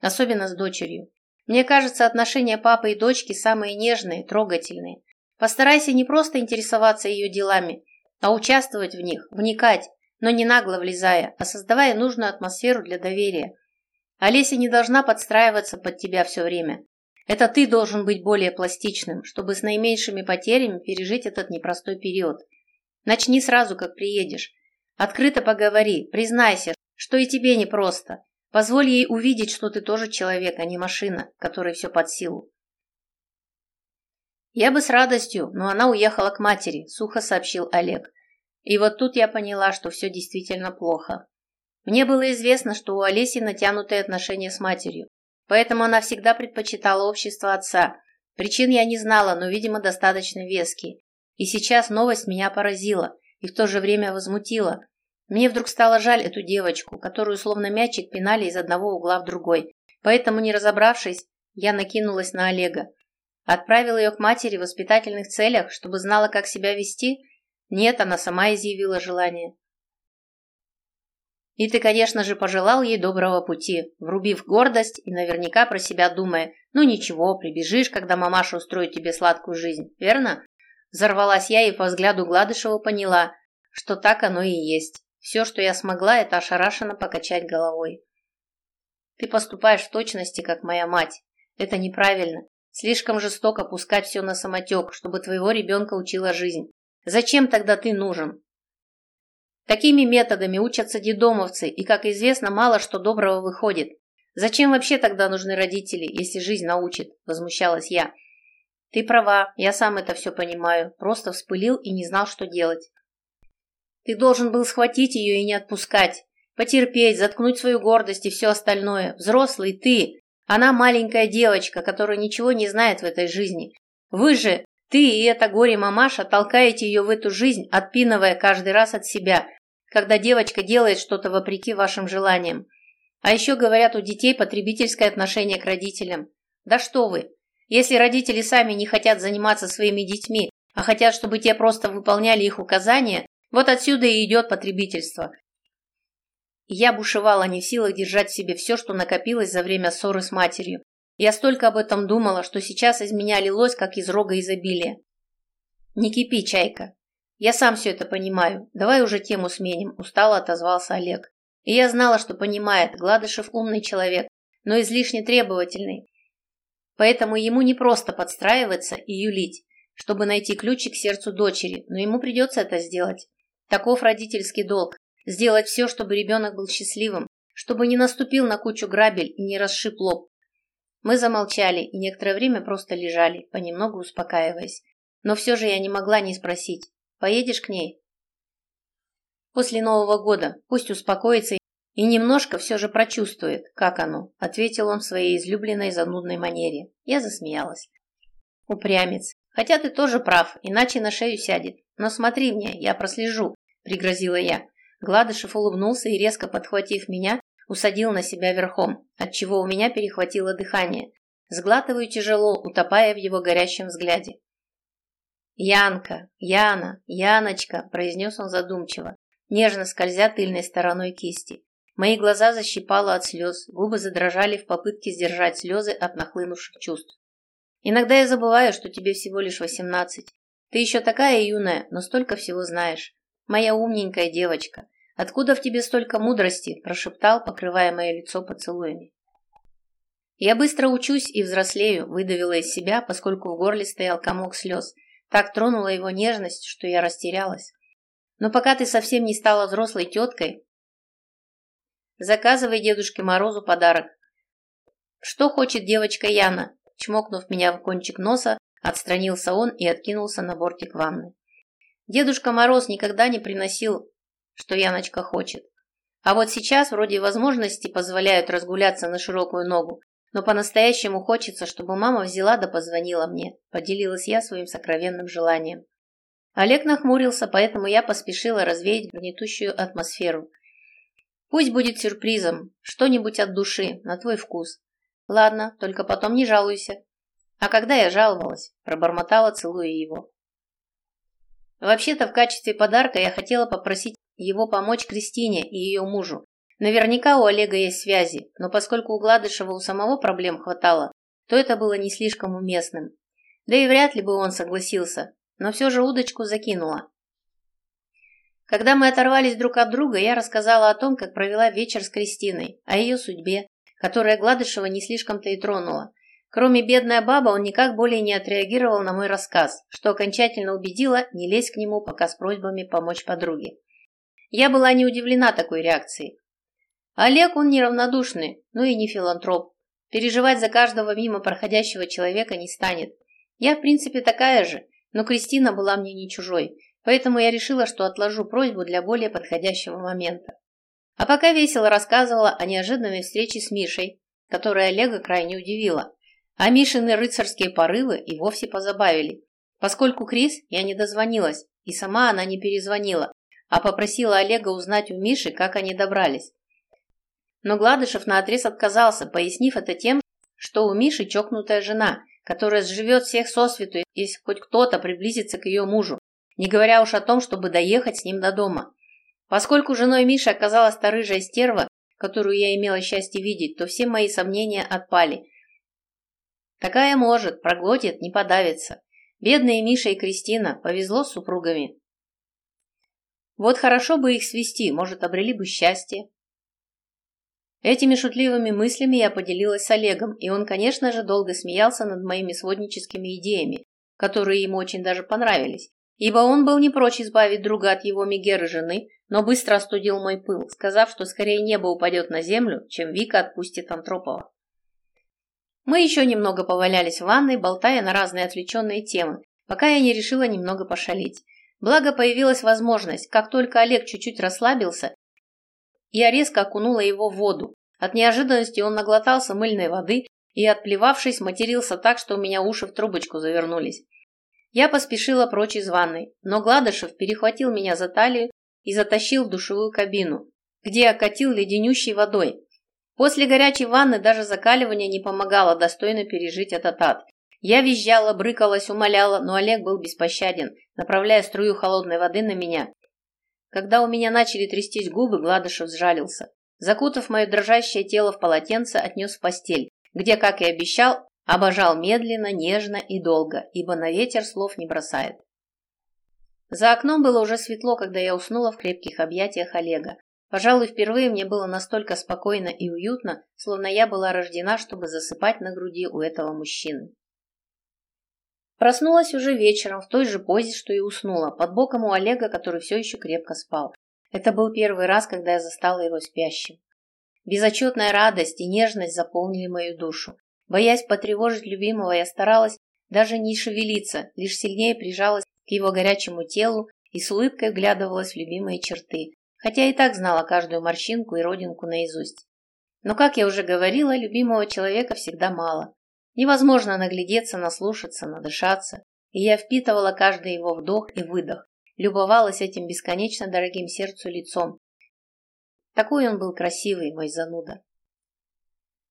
Особенно с дочерью. Мне кажется, отношения папы и дочки самые нежные, трогательные. Постарайся не просто интересоваться ее делами, а участвовать в них, вникать, но не нагло влезая, а создавая нужную атмосферу для доверия. Олеся не должна подстраиваться под тебя все время. Это ты должен быть более пластичным, чтобы с наименьшими потерями пережить этот непростой период. Начни сразу, как приедешь. Открыто поговори, признайся, что и тебе непросто, Позволь ей увидеть, что ты тоже человек, а не машина, которой все под силу. Я бы с радостью, но она уехала к матери, сухо сообщил Олег. И вот тут я поняла, что все действительно плохо. Мне было известно, что у Олеси натянутые отношения с матерью, поэтому она всегда предпочитала общество отца. Причин я не знала, но, видимо, достаточно веские. И сейчас новость меня поразила и в то же время возмутила, мне вдруг стало жаль эту девочку, которую словно мячик пинали из одного угла в другой. Поэтому, не разобравшись, я накинулась на Олега. Отправил ее к матери в воспитательных целях, чтобы знала, как себя вести? Нет, она сама изъявила желание. И ты, конечно же, пожелал ей доброго пути, врубив гордость и наверняка про себя думая, ну ничего, прибежишь, когда мамаша устроит тебе сладкую жизнь, верно? Взорвалась я и по взгляду Гладышева поняла, что так оно и есть. Все, что я смогла, это ошарашенно покачать головой. Ты поступаешь в точности, как моя мать. Это неправильно. Слишком жестоко пускать все на самотек, чтобы твоего ребенка учила жизнь. Зачем тогда ты нужен? Такими методами учатся дедомовцы, и, как известно, мало что доброго выходит. Зачем вообще тогда нужны родители, если жизнь научит? Возмущалась я. Ты права, я сам это все понимаю. Просто вспылил и не знал, что делать. Ты должен был схватить ее и не отпускать. Потерпеть, заткнуть свою гордость и все остальное. Взрослый ты. Она маленькая девочка, которая ничего не знает в этой жизни. Вы же, ты и эта горе-мамаша, толкаете ее в эту жизнь, отпинывая каждый раз от себя. когда девочка делает что-то вопреки вашим желаниям. А еще говорят, у детей потребительское отношение к родителям. Да что вы! Если родители сами не хотят заниматься своими детьми, а хотят, чтобы те просто выполняли их указания, вот отсюда и идет потребительство. Я бушевала не в силах держать в себе все, что накопилось за время ссоры с матерью. Я столько об этом думала, что сейчас из меня лилось, как из рога изобилия. «Не кипи, чайка. Я сам все это понимаю. Давай уже тему сменим», – устало отозвался Олег. И я знала, что понимает, Гладышев умный человек, но излишне требовательный. Поэтому ему не просто подстраиваться и юлить, чтобы найти ключик к сердцу дочери, но ему придется это сделать. Таков родительский долг – сделать все, чтобы ребенок был счастливым, чтобы не наступил на кучу грабель и не расшиб лоб. Мы замолчали и некоторое время просто лежали, понемногу успокаиваясь. Но все же я не могла не спросить. «Поедешь к ней?» «После Нового года. Пусть успокоится и немножко все же прочувствует, как оно», ответил он в своей излюбленной занудной манере. Я засмеялась. «Упрямец. Хотя ты тоже прав, иначе на шею сядет. Но смотри мне, я прослежу», пригрозила я. Гладышев улыбнулся и, резко подхватив меня, усадил на себя верхом, отчего у меня перехватило дыхание. Сглатываю тяжело, утопая в его горящем взгляде. «Янка, Яна, Яночка», – произнес он задумчиво, нежно скользя тыльной стороной кисти. Мои глаза защипало от слез, губы задрожали в попытке сдержать слезы от нахлынувших чувств. «Иногда я забываю, что тебе всего лишь восемнадцать. Ты еще такая юная, но столько всего знаешь. Моя умненькая девочка. Откуда в тебе столько мудрости?» – прошептал, покрывая мое лицо поцелуями. «Я быстро учусь и взрослею», – выдавила из себя, поскольку в горле стоял комок слез – так тронула его нежность, что я растерялась. Но пока ты совсем не стала взрослой теткой, заказывай Дедушке Морозу подарок. Что хочет девочка Яна? Чмокнув меня в кончик носа, отстранился он и откинулся на бортик ванны. Дедушка Мороз никогда не приносил, что Яночка хочет. А вот сейчас вроде возможности позволяют разгуляться на широкую ногу, но по-настоящему хочется, чтобы мама взяла да позвонила мне, поделилась я своим сокровенным желанием. Олег нахмурился, поэтому я поспешила развеять гнетущую атмосферу. Пусть будет сюрпризом, что-нибудь от души, на твой вкус. Ладно, только потом не жалуйся. А когда я жаловалась, пробормотала, целуя его. Вообще-то в качестве подарка я хотела попросить его помочь Кристине и ее мужу, Наверняка у Олега есть связи, но поскольку у Гладышева у самого проблем хватало, то это было не слишком уместным. Да и вряд ли бы он согласился, но все же удочку закинула. Когда мы оторвались друг от друга, я рассказала о том, как провела вечер с Кристиной, о ее судьбе, которая Гладышева не слишком-то и тронула. Кроме бедная баба, он никак более не отреагировал на мой рассказ, что окончательно убедило не лезть к нему пока с просьбами помочь подруге. Я была не удивлена такой реакцией. Олег он неравнодушный, но и не филантроп. Переживать за каждого мимо проходящего человека не станет. Я, в принципе, такая же, но Кристина была мне не чужой, поэтому я решила, что отложу просьбу для более подходящего момента. А пока весело рассказывала о неожиданной встрече с Мишей, которая Олега крайне удивила. А Мишины рыцарские порывы и вовсе позабавили. Поскольку Крис я не дозвонилась, и сама она не перезвонила, а попросила Олега узнать у Миши, как они добрались. Но Гладышев наотрез отказался, пояснив это тем, что у Миши чокнутая жена, которая сживет всех сосвету, если хоть кто-то приблизится к ее мужу, не говоря уж о том, чтобы доехать с ним до дома. Поскольку женой Миши оказалась та рыжая стерва, которую я имела счастье видеть, то все мои сомнения отпали. Такая может, проглотит, не подавится. Бедные Миша и Кристина, повезло с супругами. Вот хорошо бы их свести, может, обрели бы счастье. Этими шутливыми мыслями я поделилась с Олегом, и он, конечно же, долго смеялся над моими сводническими идеями, которые ему очень даже понравились, ибо он был не прочь избавить друга от его Мегеры жены, но быстро остудил мой пыл, сказав, что скорее небо упадет на землю, чем Вика отпустит Антропова. Мы еще немного повалялись в ванной, болтая на разные отвлеченные темы, пока я не решила немного пошалить. Благо появилась возможность, как только Олег чуть-чуть расслабился, я резко окунула его в воду. От неожиданности он наглотался мыльной воды и, отплевавшись, матерился так, что у меня уши в трубочку завернулись. Я поспешила прочь из ванной, но Гладышев перехватил меня за талию и затащил в душевую кабину, где окатил леденющей водой. После горячей ванны даже закаливание не помогало достойно пережить этот ад. Я визжала, брыкалась, умоляла, но Олег был беспощаден, направляя струю холодной воды на меня. Когда у меня начали трястись губы, Гладышев сжалился. Закутав мое дрожащее тело в полотенце, отнес в постель, где, как и обещал, обожал медленно, нежно и долго, ибо на ветер слов не бросает. За окном было уже светло, когда я уснула в крепких объятиях Олега. Пожалуй, впервые мне было настолько спокойно и уютно, словно я была рождена, чтобы засыпать на груди у этого мужчины. Проснулась уже вечером, в той же позе, что и уснула, под боком у Олега, который все еще крепко спал. Это был первый раз, когда я застала его спящим. Безотчетная радость и нежность заполнили мою душу. Боясь потревожить любимого, я старалась даже не шевелиться, лишь сильнее прижалась к его горячему телу и с улыбкой вглядывалась в любимые черты, хотя и так знала каждую морщинку и родинку наизусть. Но, как я уже говорила, любимого человека всегда мало. Невозможно наглядеться, наслушаться, надышаться, и я впитывала каждый его вдох и выдох, любовалась этим бесконечно дорогим сердцу лицом. Такой он был красивый, мой зануда.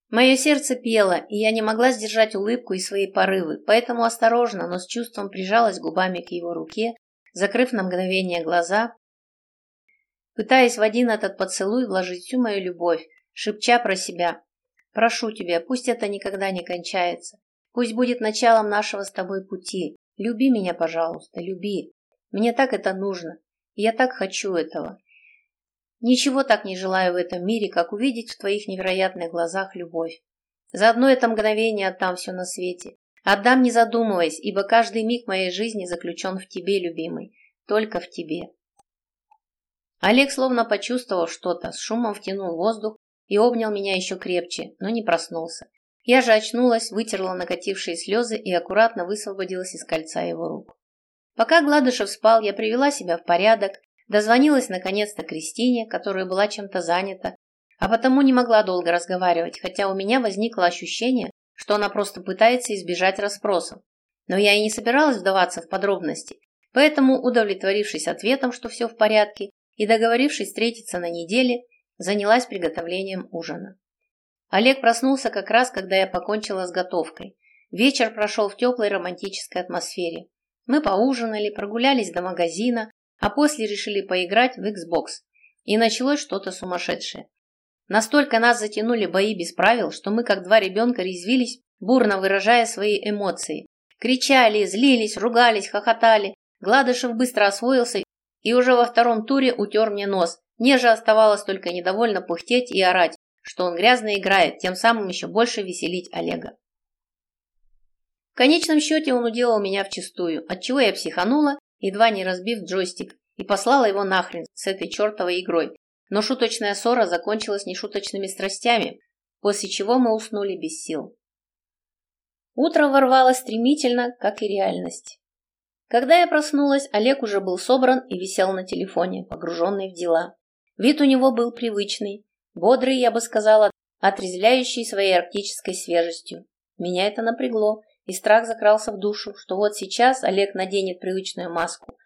Мое сердце пело, и я не могла сдержать улыбку и свои порывы, поэтому осторожно, но с чувством прижалась губами к его руке, закрыв на мгновение глаза, пытаясь в один этот поцелуй вложить всю мою любовь, шепча про себя Прошу тебя, пусть это никогда не кончается. Пусть будет началом нашего с тобой пути. Люби меня, пожалуйста, люби. Мне так это нужно. Я так хочу этого. Ничего так не желаю в этом мире, как увидеть в твоих невероятных глазах любовь. За одно это мгновение отдам все на свете. Отдам, не задумываясь, ибо каждый миг моей жизни заключен в тебе, любимый. Только в тебе. Олег, словно почувствовал что-то, с шумом втянул воздух и обнял меня еще крепче, но не проснулся. Я же очнулась, вытерла накатившие слезы и аккуратно высвободилась из кольца его рук. Пока Гладышев спал, я привела себя в порядок, дозвонилась наконец-то Кристине, которая была чем-то занята, а потому не могла долго разговаривать, хотя у меня возникло ощущение, что она просто пытается избежать расспросов. Но я и не собиралась вдаваться в подробности, поэтому, удовлетворившись ответом, что все в порядке, и договорившись встретиться на неделе, занялась приготовлением ужина. Олег проснулся как раз, когда я покончила с готовкой. Вечер прошел в теплой романтической атмосфере. Мы поужинали, прогулялись до магазина, а после решили поиграть в Xbox. И началось что-то сумасшедшее. Настолько нас затянули бои без правил, что мы, как два ребенка, резвились, бурно выражая свои эмоции. Кричали, злились, ругались, хохотали. Гладышев быстро освоился и уже во втором туре утер мне нос, мне же оставалось только недовольно пыхтеть и орать, что он грязно играет, тем самым еще больше веселить Олега. В конечном счете он уделал меня вчистую, отчего я психанула, едва не разбив джойстик, и послала его нахрен с этой чертовой игрой. Но шуточная ссора закончилась нешуточными страстями, после чего мы уснули без сил. Утро ворвалось стремительно, как и реальность. Когда я проснулась, Олег уже был собран и висел на телефоне, погруженный в дела. Вид у него был привычный, бодрый, я бы сказала, отрезвляющий своей арктической свежестью. Меня это напрягло, и страх закрался в душу, что вот сейчас Олег наденет привычную маску.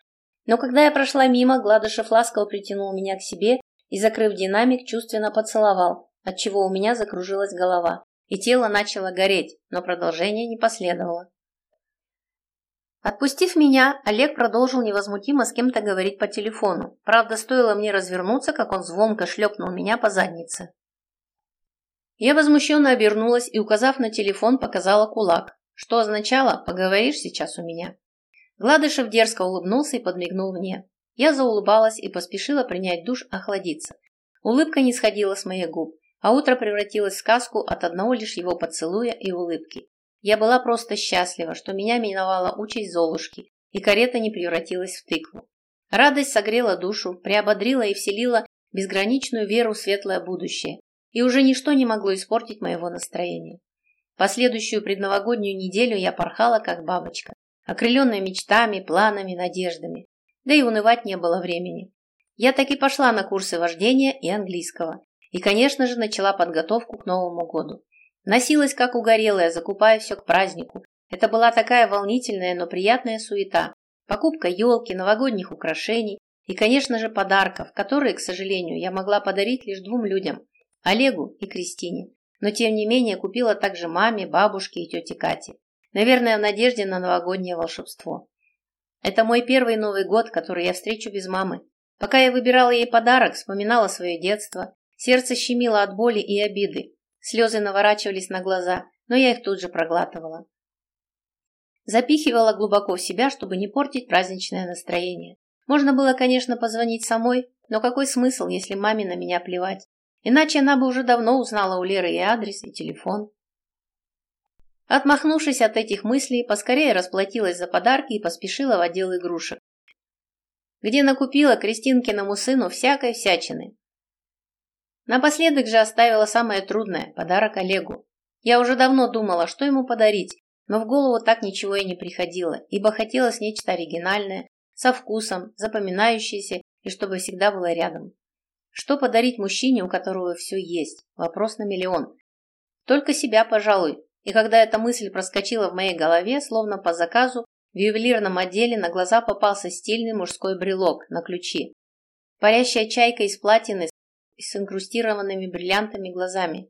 Но когда я прошла мимо, Гладышев ласково притянул меня к себе и, закрыв динамик, чувственно поцеловал, отчего у меня закружилась голова, и тело начало гореть, но продолжение не последовало. Отпустив меня, Олег продолжил невозмутимо с кем-то говорить по телефону. Правда, стоило мне развернуться, как он звонко шлепнул меня по заднице. Я возмущенно обернулась и, указав на телефон, показала кулак, что означало «поговоришь сейчас у меня». Гладышев дерзко улыбнулся и подмигнул мне. Я заулыбалась и поспешила принять душ, охладиться. Улыбка не сходила с моих губ, а утро превратилось в сказку от одного лишь его поцелуя и улыбки. Я была просто счастлива, что меня миновала участь Золушки, и карета не превратилась в тыкву. Радость согрела душу, приободрила и вселила безграничную веру в светлое будущее, и уже ничто не могло испортить моего настроения. Последующую предновогоднюю неделю я порхала, как бабочка, окрыленная мечтами, планами, надеждами. Да и унывать не было времени. Я так и пошла на курсы вождения и английского. И, конечно же, начала подготовку к Новому году. Носилась как угорелая, закупая все к празднику. Это была такая волнительная, но приятная суета. Покупка елки, новогодних украшений, И, конечно же, подарков, которые, к сожалению, я могла подарить лишь двум людям – Олегу и Кристине. Но, тем не менее, купила также маме, бабушке и тете Кате. Наверное, в надежде на новогоднее волшебство. Это мой первый Новый год, который я встречу без мамы. Пока я выбирала ей подарок, вспоминала свое детство, сердце щемило от боли и обиды. Слезы наворачивались на глаза, но я их тут же проглатывала. Запихивала глубоко в себя, чтобы не портить праздничное настроение. Можно было, конечно, позвонить самой, но какой смысл, если маме на меня плевать? Иначе она бы уже давно узнала у Леры и адрес, и телефон. Отмахнувшись от этих мыслей, поскорее расплатилась за подарки и поспешила в отдел игрушек, где накупила Кристинкиному сыну всякой всячины. Напоследок же оставила самое трудное – подарок Олегу. Я уже давно думала, что ему подарить, но в голову так ничего и не приходило, ибо хотелось нечто оригинальное, со вкусом, запоминающееся и чтобы всегда было рядом. Что подарить мужчине, у которого все есть? Вопрос на миллион. Только себя, пожалуй. И когда эта мысль проскочила в моей голове, словно по заказу, в ювелирном отделе на глаза попался стильный мужской брелок на ключи. Парящая чайка из платины с инкрустированными бриллиантами глазами.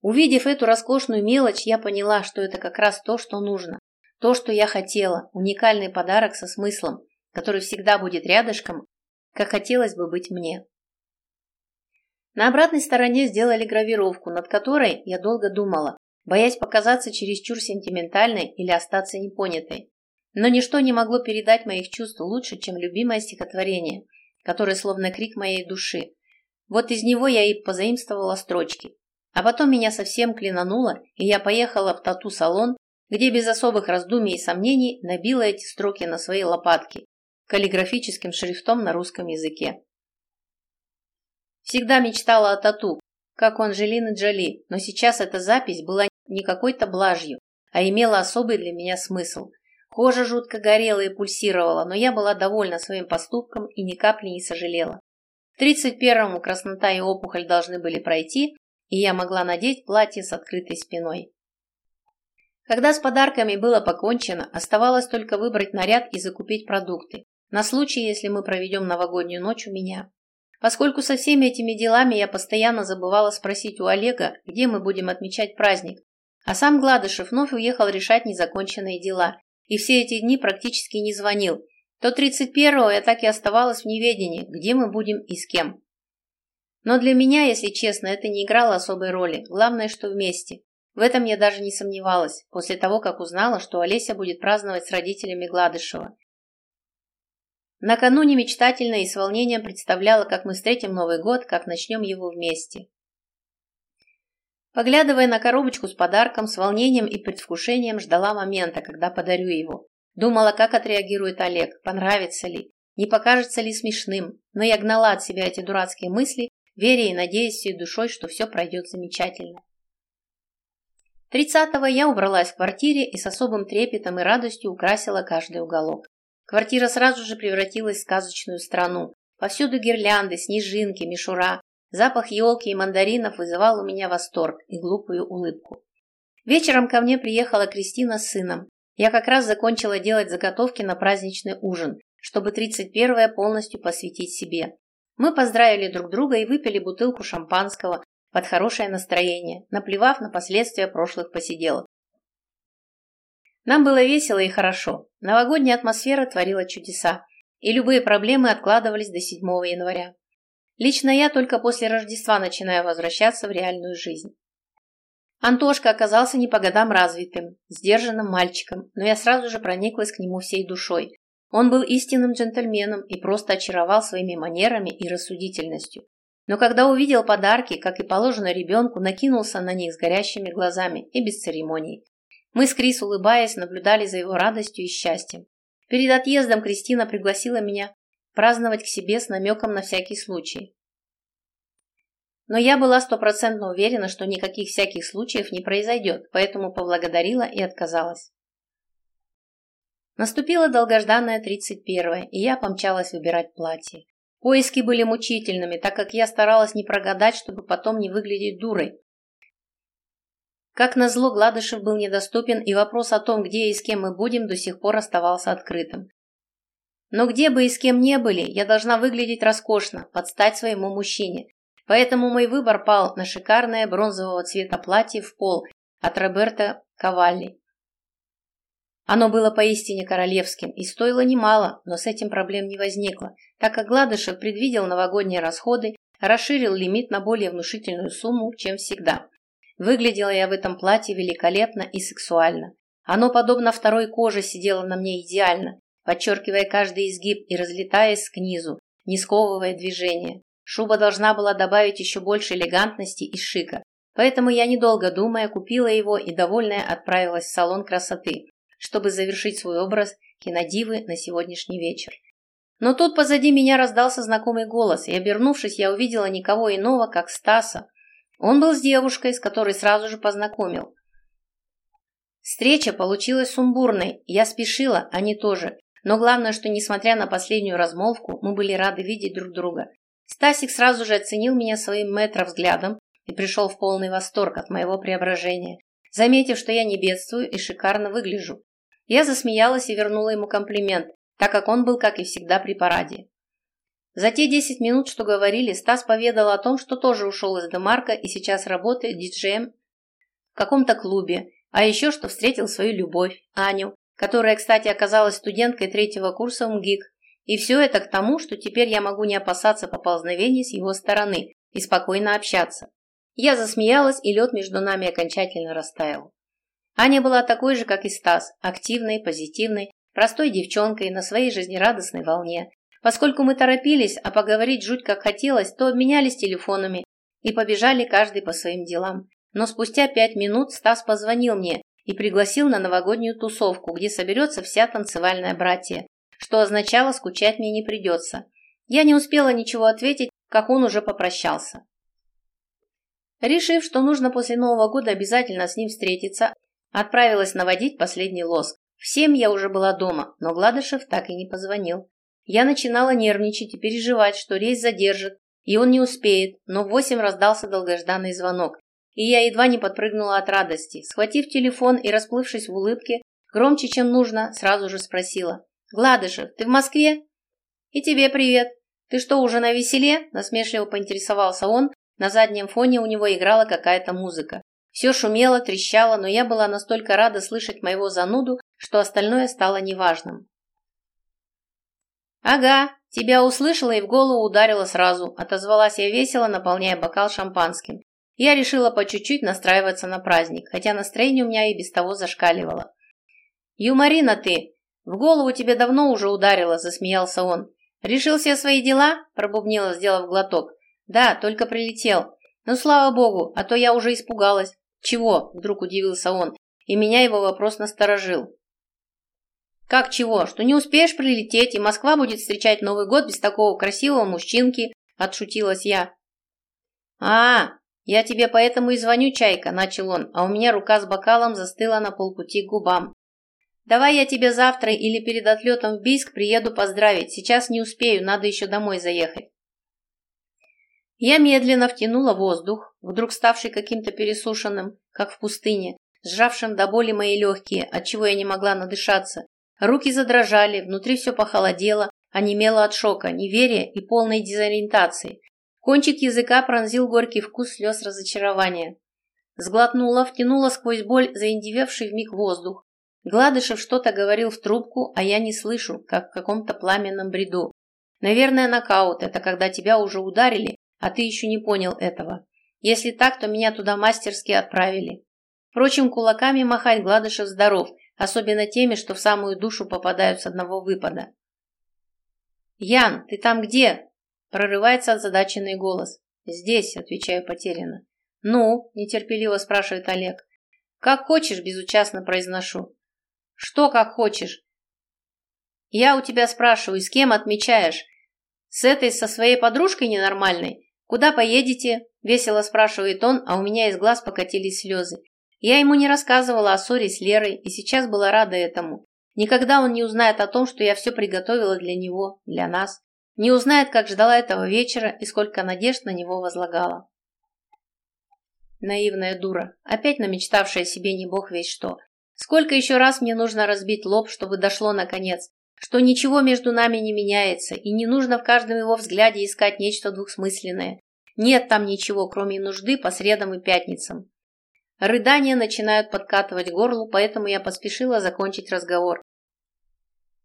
Увидев эту роскошную мелочь, я поняла, что это как раз то, что нужно. То, что я хотела, уникальный подарок со смыслом, который всегда будет рядышком, как хотелось бы быть мне. На обратной стороне сделали гравировку, над которой я долго думала, боясь показаться чересчур сентиментальной или остаться непонятой. Но ничто не могло передать моих чувств лучше, чем любимое стихотворение, которое словно крик моей души. Вот из него я и позаимствовала строчки. А потом меня совсем клинануло, и я поехала в тату-салон, где без особых раздумий и сомнений набила эти строки на свои лопатки, каллиграфическим шрифтом на русском языке. Всегда мечтала о тату, как у Анжелины Джоли, но сейчас эта запись была не какой-то блажью, а имела особый для меня смысл. Кожа жутко горела и пульсировала, но я была довольна своим поступком и ни капли не сожалела. К 31-му краснота и опухоль должны были пройти, и я могла надеть платье с открытой спиной. Когда с подарками было покончено, оставалось только выбрать наряд и закупить продукты, на случай, если мы проведем новогоднюю ночь у меня. Поскольку со всеми этими делами я постоянно забывала спросить у Олега, где мы будем отмечать праздник, а сам Гладышев вновь уехал решать незаконченные дела, и все эти дни практически не звонил, то 31-го я так и оставалась в неведении, где мы будем и с кем. Но для меня, если честно, это не играло особой роли, главное, что вместе. В этом я даже не сомневалась, после того, как узнала, что Олеся будет праздновать с родителями Гладышева. Накануне мечтательно и с волнением представляла, как мы встретим Новый год, как начнем его вместе. Поглядывая на коробочку с подарком, с волнением и предвкушением ждала момента, когда подарю его. Думала, как отреагирует Олег, понравится ли, не покажется ли смешным, но я гнала от себя эти дурацкие мысли, веря и надеясь всей душой, что все пройдет замечательно. Тридцатого я убралась в квартире и с особым трепетом и радостью украсила каждый уголок. Квартира сразу же превратилась в сказочную страну. Повсюду гирлянды, снежинки, мишура. Запах елки и мандаринов вызывал у меня восторг и глупую улыбку. Вечером ко мне приехала Кристина с сыном. Я как раз закончила делать заготовки на праздничный ужин, чтобы 31-е полностью посвятить себе. Мы поздравили друг друга и выпили бутылку шампанского под хорошее настроение, наплевав на последствия прошлых посиделок. Нам было весело и хорошо. Новогодняя атмосфера творила чудеса, и любые проблемы откладывались до 7 января. Лично я только после Рождества начинаю возвращаться в реальную жизнь. Антошка оказался не по годам развитым, сдержанным мальчиком, но я сразу же прониклась к нему всей душой. Он был истинным джентльменом и просто очаровал своими манерами и рассудительностью. Но когда увидел подарки, как и положено ребенку, накинулся на них с горящими глазами и без церемоний. Мы с Крис, улыбаясь, наблюдали за его радостью и счастьем. Перед отъездом Кристина пригласила меня праздновать к себе с намеком на всякий случай. Но я была стопроцентно уверена, что никаких всяких случаев не произойдет, поэтому поблагодарила и отказалась. Наступило долгожданное 31 и я помчалась выбирать платье. Поиски были мучительными, так как я старалась не прогадать, чтобы потом не выглядеть дурой. Как назло, Гладышев был недоступен, и вопрос о том, где и с кем мы будем, до сих пор оставался открытым. Но где бы и с кем не были, я должна выглядеть роскошно, подстать своему мужчине. Поэтому мой выбор пал на шикарное бронзового цвета платье в пол от Роберта Кавалли. Оно было поистине королевским и стоило немало, но с этим проблем не возникло, так как Гладышев предвидел новогодние расходы, расширил лимит на более внушительную сумму, чем всегда. Выглядела я в этом платье великолепно и сексуально. Оно, подобно второй коже, сидело на мне идеально, подчеркивая каждый изгиб и разлетаясь к низу, не сковывая движение. Шуба должна была добавить еще больше элегантности и шика, поэтому я, недолго думая, купила его и, довольная, отправилась в салон красоты, чтобы завершить свой образ кинодивы на сегодняшний вечер. Но тут позади меня раздался знакомый голос, и, обернувшись, я увидела никого иного, как Стаса. Он был с девушкой, с которой сразу же познакомил. Встреча получилась сумбурной, я спешила, они тоже. Но главное, что, несмотря на последнюю размолвку, мы были рады видеть друг друга. Стасик сразу же оценил меня своим метро-взглядом и пришел в полный восторг от моего преображения, заметив, что я не бедствую и шикарно выгляжу. Я засмеялась и вернула ему комплимент, так как он был, как и всегда, при параде. За те десять минут, что говорили, Стас поведал о том, что тоже ушел из Демарка и сейчас работает диджеем в каком-то клубе, а еще что встретил свою любовь, Аню, которая, кстати, оказалась студенткой третьего курса МГИК, и все это к тому, что теперь я могу не опасаться поползновений с его стороны и спокойно общаться. Я засмеялась, и лед между нами окончательно растаял. Аня была такой же, как и Стас, активной, позитивной, простой девчонкой на своей жизнерадостной волне. Поскольку мы торопились, а поговорить жуть как хотелось, то обменялись телефонами и побежали каждый по своим делам. Но спустя пять минут Стас позвонил мне и пригласил на новогоднюю тусовку, где соберется вся танцевальная братья что означало, скучать мне не придется. Я не успела ничего ответить, как он уже попрощался. Решив, что нужно после Нового года обязательно с ним встретиться, отправилась наводить последний лоск. Всем я уже была дома, но Гладышев так и не позвонил. Я начинала нервничать и переживать, что рейс задержит, и он не успеет, но в восемь раздался долгожданный звонок, и я едва не подпрыгнула от радости. Схватив телефон и расплывшись в улыбке, громче, чем нужно, сразу же спросила. «Гладышев, ты в Москве?» «И тебе привет. Ты что, уже на веселе?» Насмешливо поинтересовался он. На заднем фоне у него играла какая-то музыка. Все шумело, трещало, но я была настолько рада слышать моего зануду, что остальное стало неважным. «Ага, тебя услышала и в голову ударила сразу», – отозвалась я весело, наполняя бокал шампанским. Я решила по чуть-чуть настраиваться на праздник, хотя настроение у меня и без того зашкаливало. «Юморина ты!» «В голову тебе давно уже ударило», – засмеялся он. «Решил все свои дела?» – пробубнила, сделав глоток. «Да, только прилетел. Ну, слава богу, а то я уже испугалась». «Чего?» – вдруг удивился он, и меня его вопрос насторожил. «Как чего? Что не успеешь прилететь, и Москва будет встречать Новый год без такого красивого мужчинки?» – отшутилась я. «А, я тебе поэтому и звоню, Чайка», – начал он, а у меня рука с бокалом застыла на полпути к губам. Давай я тебе завтра или перед отлетом в Бийск приеду поздравить. Сейчас не успею, надо еще домой заехать. Я медленно втянула воздух, вдруг ставший каким-то пересушенным, как в пустыне, сжавшим до боли мои легкие, отчего я не могла надышаться. Руки задрожали, внутри все похолодело, онемело от шока, неверия и полной дезориентации. Кончик языка пронзил горький вкус слез разочарования. Сглотнула, втянула сквозь боль заиндевевший вмиг воздух, Гладышев что-то говорил в трубку, а я не слышу, как в каком-то пламенном бреду. Наверное, нокаут – это когда тебя уже ударили, а ты еще не понял этого. Если так, то меня туда мастерски отправили. Впрочем, кулаками махать Гладышев здоров, особенно теми, что в самую душу попадают с одного выпада. «Ян, ты там где?» – прорывается озадаченный голос. «Здесь», – отвечаю потерянно. «Ну?» – нетерпеливо спрашивает Олег. «Как хочешь», – безучастно произношу. Что как хочешь? Я у тебя спрашиваю, с кем отмечаешь? С этой, со своей подружкой ненормальной? Куда поедете? Весело спрашивает он, а у меня из глаз покатились слезы. Я ему не рассказывала о ссоре с Лерой и сейчас была рада этому. Никогда он не узнает о том, что я все приготовила для него, для нас. Не узнает, как ждала этого вечера и сколько надежд на него возлагала. Наивная дура, опять намечтавшая себе не бог весь что. Сколько еще раз мне нужно разбить лоб, чтобы дошло наконец, что ничего между нами не меняется, и не нужно в каждом его взгляде искать нечто двухсмысленное. Нет там ничего, кроме нужды по средам и пятницам. Рыдания начинают подкатывать горлу, поэтому я поспешила закончить разговор,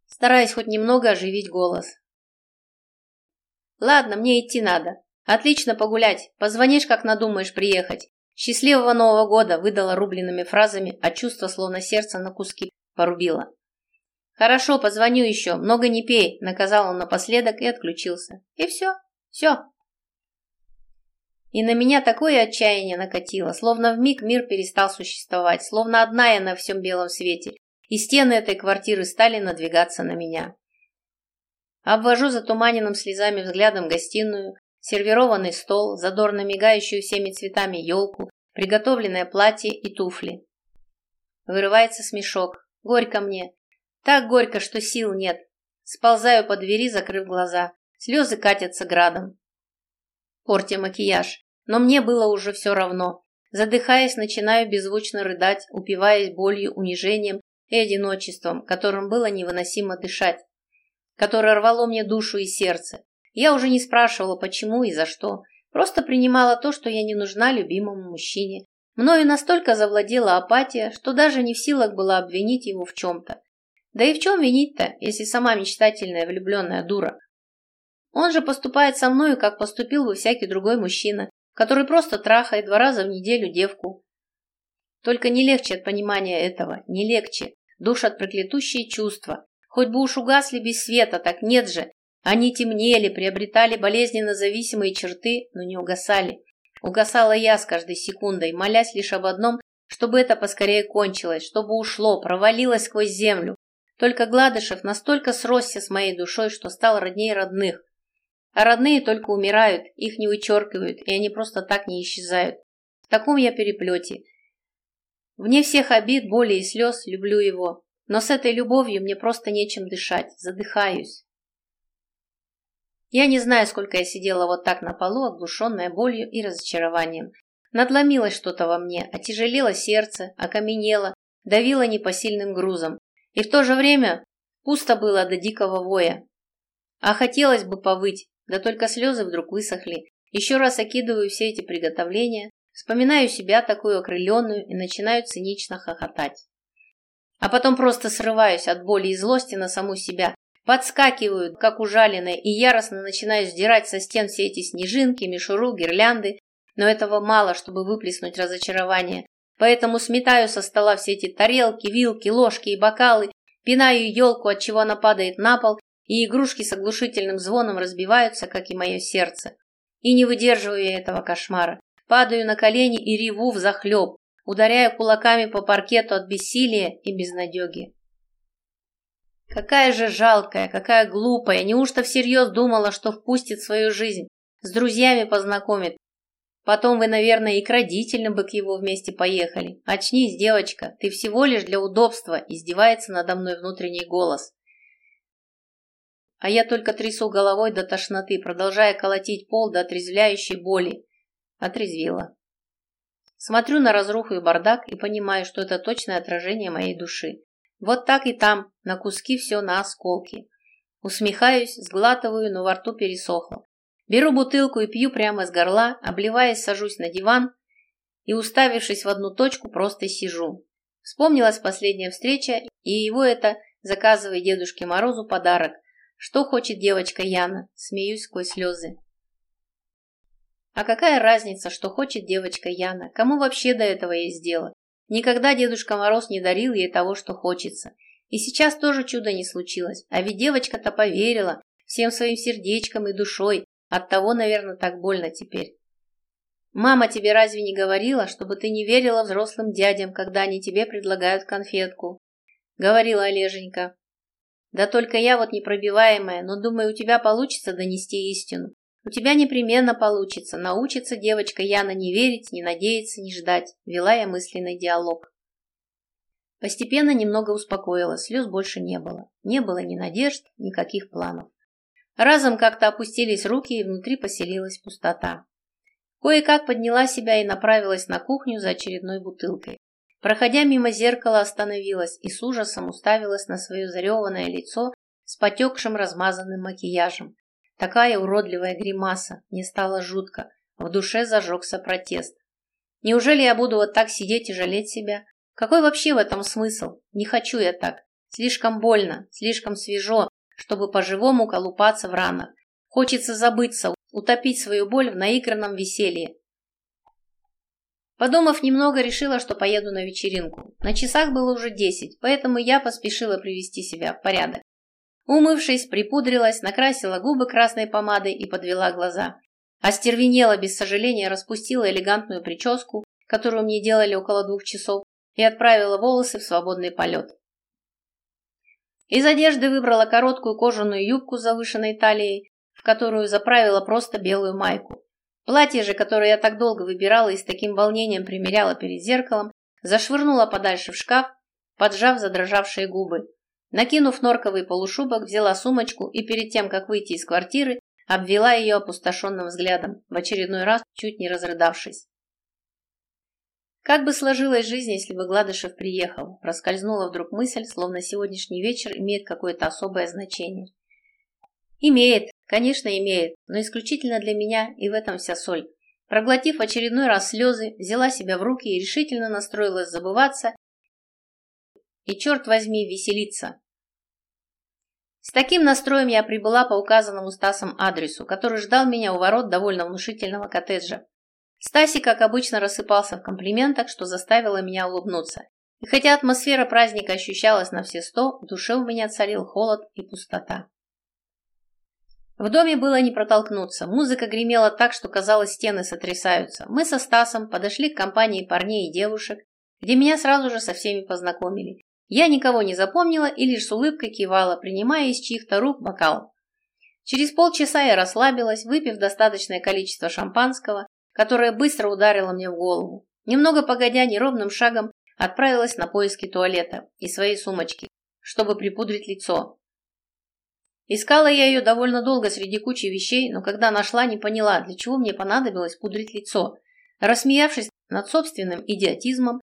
стараясь хоть немного оживить голос. «Ладно, мне идти надо. Отлично погулять. Позвонишь, как надумаешь приехать. Счастливого Нового года!» выдала рубленными фразами, а чувство, словно сердце на куски, порубило. «Хорошо, позвоню еще. Много не пей», — наказал он напоследок и отключился. И все. Все. И на меня такое отчаяние накатило, словно в миг мир перестал существовать, словно одна я на всем белом свете, и стены этой квартиры стали надвигаться на меня. Обвожу затуманенным слезами взглядом гостиную, сервированный стол, задорно мигающую всеми цветами елку, приготовленное платье и туфли. Вырывается смешок. Горько мне. Так горько, что сил нет. Сползаю по двери, закрыв глаза. Слезы катятся градом портя макияж, но мне было уже все равно. Задыхаясь, начинаю беззвучно рыдать, упиваясь болью, унижением и одиночеством, которым было невыносимо дышать, которое рвало мне душу и сердце. Я уже не спрашивала, почему и за что, просто принимала то, что я не нужна любимому мужчине. Мною настолько завладела апатия, что даже не в силах была обвинить его в чем-то. Да и в чем винить-то, если сама мечтательная влюбленная дура? Он же поступает со мною, как поступил бы всякий другой мужчина, который просто трахает два раза в неделю девку. Только не легче от понимания этого, не легче. Душат проклятущие чувства. Хоть бы уж угасли без света, так нет же. Они темнели, приобретали болезненно зависимые черты, но не угасали. Угасала я с каждой секундой, молясь лишь об одном, чтобы это поскорее кончилось, чтобы ушло, провалилось сквозь землю. Только Гладышев настолько сросся с моей душой, что стал родней родных. А родные только умирают, их не вычеркивают, и они просто так не исчезают. В таком я переплете. Вне всех обид, боли и слез люблю его. Но с этой любовью мне просто нечем дышать, задыхаюсь. Я не знаю, сколько я сидела вот так на полу, оглушенная болью и разочарованием. Надломилось что-то во мне, отяжелело сердце, окаменело, давило непосильным грузом. И в то же время пусто было до дикого воя. А хотелось бы повыть, да только слезы вдруг высохли. Еще раз окидываю все эти приготовления, вспоминаю себя такую окрыленную и начинаю цинично хохотать. А потом просто срываюсь от боли и злости на саму себя, подскакиваю, как ужаленная, и яростно начинаю сдирать со стен все эти снежинки, мишуру, гирлянды, но этого мало, чтобы выплеснуть разочарование. Поэтому сметаю со стола все эти тарелки, вилки, ложки и бокалы, пинаю елку, от чего она падает на пол, и игрушки с оглушительным звоном разбиваются, как и мое сердце. И не выдерживаю я этого кошмара. Падаю на колени и реву в захлеб, ударяя кулаками по паркету от бессилия и безнадеги. Какая же жалкая, какая глупая, неужто всерьез думала, что впустит свою жизнь, с друзьями познакомит. Потом вы, наверное, и к родителям бы к его вместе поехали. Очнись, девочка, ты всего лишь для удобства, издевается надо мной внутренний голос а я только трясу головой до тошноты, продолжая колотить пол до отрезвляющей боли. Отрезвила. Смотрю на разруху и бардак и понимаю, что это точное отражение моей души. Вот так и там, на куски все на осколки. Усмехаюсь, сглатываю, но во рту пересохло. Беру бутылку и пью прямо из горла, обливаясь, сажусь на диван и, уставившись в одну точку, просто сижу. Вспомнилась последняя встреча, и его это «заказывай Дедушке Морозу подарок», что хочет девочка Яна? Смеюсь сквозь слезы. А какая разница, что хочет девочка Яна? Кому вообще до этого есть дело? Никогда Дедушка Мороз не дарил ей того, что хочется. И сейчас тоже чудо не случилось. А ведь девочка-то поверила всем своим сердечком и душой. Оттого, наверное, так больно теперь. Мама тебе разве не говорила, чтобы ты не верила взрослым дядям, когда они тебе предлагают конфетку? Говорила Олеженька. Да только я вот непробиваемая, но думаю, у тебя получится донести истину. У тебя непременно получится. Научится девочка Яна не верить, не надеяться, не ждать. Вела я мысленный диалог. Постепенно немного успокоилась, слез больше не было. Не было ни надежд, никаких планов. Разом как-то опустились руки, и внутри поселилась пустота. Кое-как подняла себя и направилась на кухню за очередной бутылкой. Проходя мимо зеркала, остановилась и с ужасом уставилась на свое зареванное лицо с потекшим размазанным макияжем. Такая уродливая гримаса, мне стало жутко, в душе зажегся протест. Неужели я буду вот так сидеть и жалеть себя? Какой вообще в этом смысл? Не хочу я так. Слишком больно, слишком свежо, чтобы по-живому колупаться в ранах. Хочется забыться, утопить свою боль в наигранном веселье. Подумав немного, решила, что поеду на вечеринку. На часах было уже десять, поэтому я поспешила привести себя в порядок. Умывшись, припудрилась, накрасила губы красной помадой и подвела глаза. Остервенела, без сожаления, распустила элегантную прическу, которую мне делали около двух часов, и отправила волосы в свободный полет. Из одежды выбрала короткую кожаную юбку с завышенной талией, в которую заправила просто белую майку. Платье же, которое я так долго выбирала и с таким волнением примеряла перед зеркалом, зашвырнула подальше в шкаф, поджав задрожавшие губы. Накинув норковый полушубок, взяла сумочку и перед тем, как выйти из квартиры, обвела ее опустошенным взглядом, в очередной раз чуть не разрыдавшись. Как бы сложилась жизнь, если бы Гладышев приехал? Проскользнула вдруг мысль, словно сегодняшний вечер имеет какое-то особое значение. Имеет, конечно, имеет, но исключительно для меня, и в этом вся соль. Проглотив очередной раз слезы, взяла себя в руки и решительно настроилась забываться и, черт возьми, веселиться. С таким настроем я прибыла по указанному Стасом адресу, который ждал меня у ворот довольно внушительного коттеджа. Стаси, как обычно, рассыпался в комплиментах, что заставило меня улыбнуться. И хотя атмосфера праздника ощущалась на все сто, в душе у меня царил холод и пустота. В доме было не протолкнуться. Музыка гремела так, что казалось, стены сотрясаются. Мы со Стасом подошли к компании парней и девушек, где меня сразу же со всеми познакомили. Я никого не запомнила и лишь с улыбкой кивала, принимая из чьих-то рук бокал. Через полчаса я расслабилась, выпив достаточное количество шампанского, которое быстро ударило мне в голову. Немного погодя, неровным шагом отправилась на поиски туалета и своей сумочки, чтобы припудрить лицо. Искала я ее довольно долго среди кучи вещей, но когда нашла, не поняла, для чего мне понадобилось пудрить лицо. Рассмеявшись над собственным идиотизмом,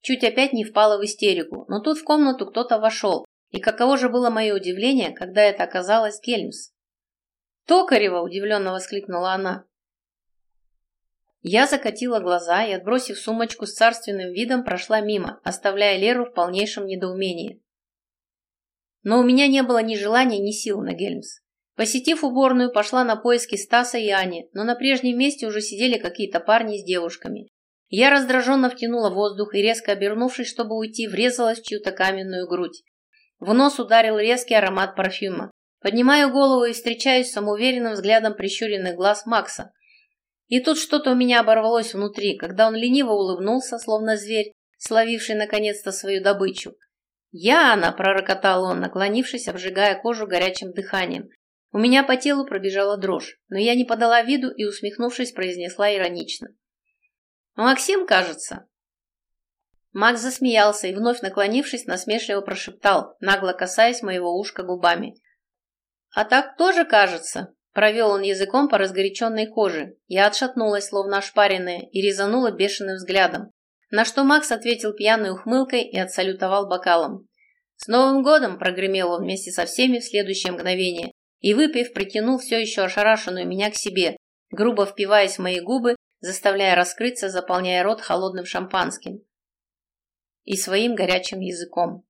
чуть опять не впала в истерику, но тут в комнату кто-то вошел, и каково же было мое удивление, когда это оказалась Гельмс. «Токарева!» – удивленно воскликнула она. Я закатила глаза и, отбросив сумочку с царственным видом, прошла мимо, оставляя Леру в полнейшем недоумении. Но у меня не было ни желания, ни сил на Гельмс. Посетив уборную, пошла на поиски Стаса и Ани, но на прежнем месте уже сидели какие-то парни с девушками. Я раздраженно втянула воздух и, резко обернувшись, чтобы уйти, врезалась в чью-то каменную грудь. В нос ударил резкий аромат парфюма. Поднимаю голову и встречаюсь с самоуверенным взглядом прищуренных глаз Макса. И тут что-то у меня оборвалось внутри, когда он лениво улыбнулся, словно зверь, словивший наконец-то свою добычу. «Яна!» – пророкотал он, наклонившись, обжигая кожу горячим дыханием. У меня по телу пробежала дрожь, но я не подала виду и, усмехнувшись, произнесла иронично. «Максим, кажется». Макс засмеялся и, вновь наклонившись, насмешливо прошептал, нагло касаясь моего ушка губами. «А так тоже кажется», – провел он языком по разгоряченной коже. Я отшатнулась, словно ошпаренная, и резанула бешеным взглядом. На что Макс ответил пьяной ухмылкой и отсалютовал бокалом. «С Новым годом!» – прогремел он вместе со всеми в следующее мгновение и, выпив, притянул все еще ошарашенную меня к себе, грубо впиваясь в мои губы, заставляя раскрыться, заполняя рот холодным шампанским и своим горячим языком.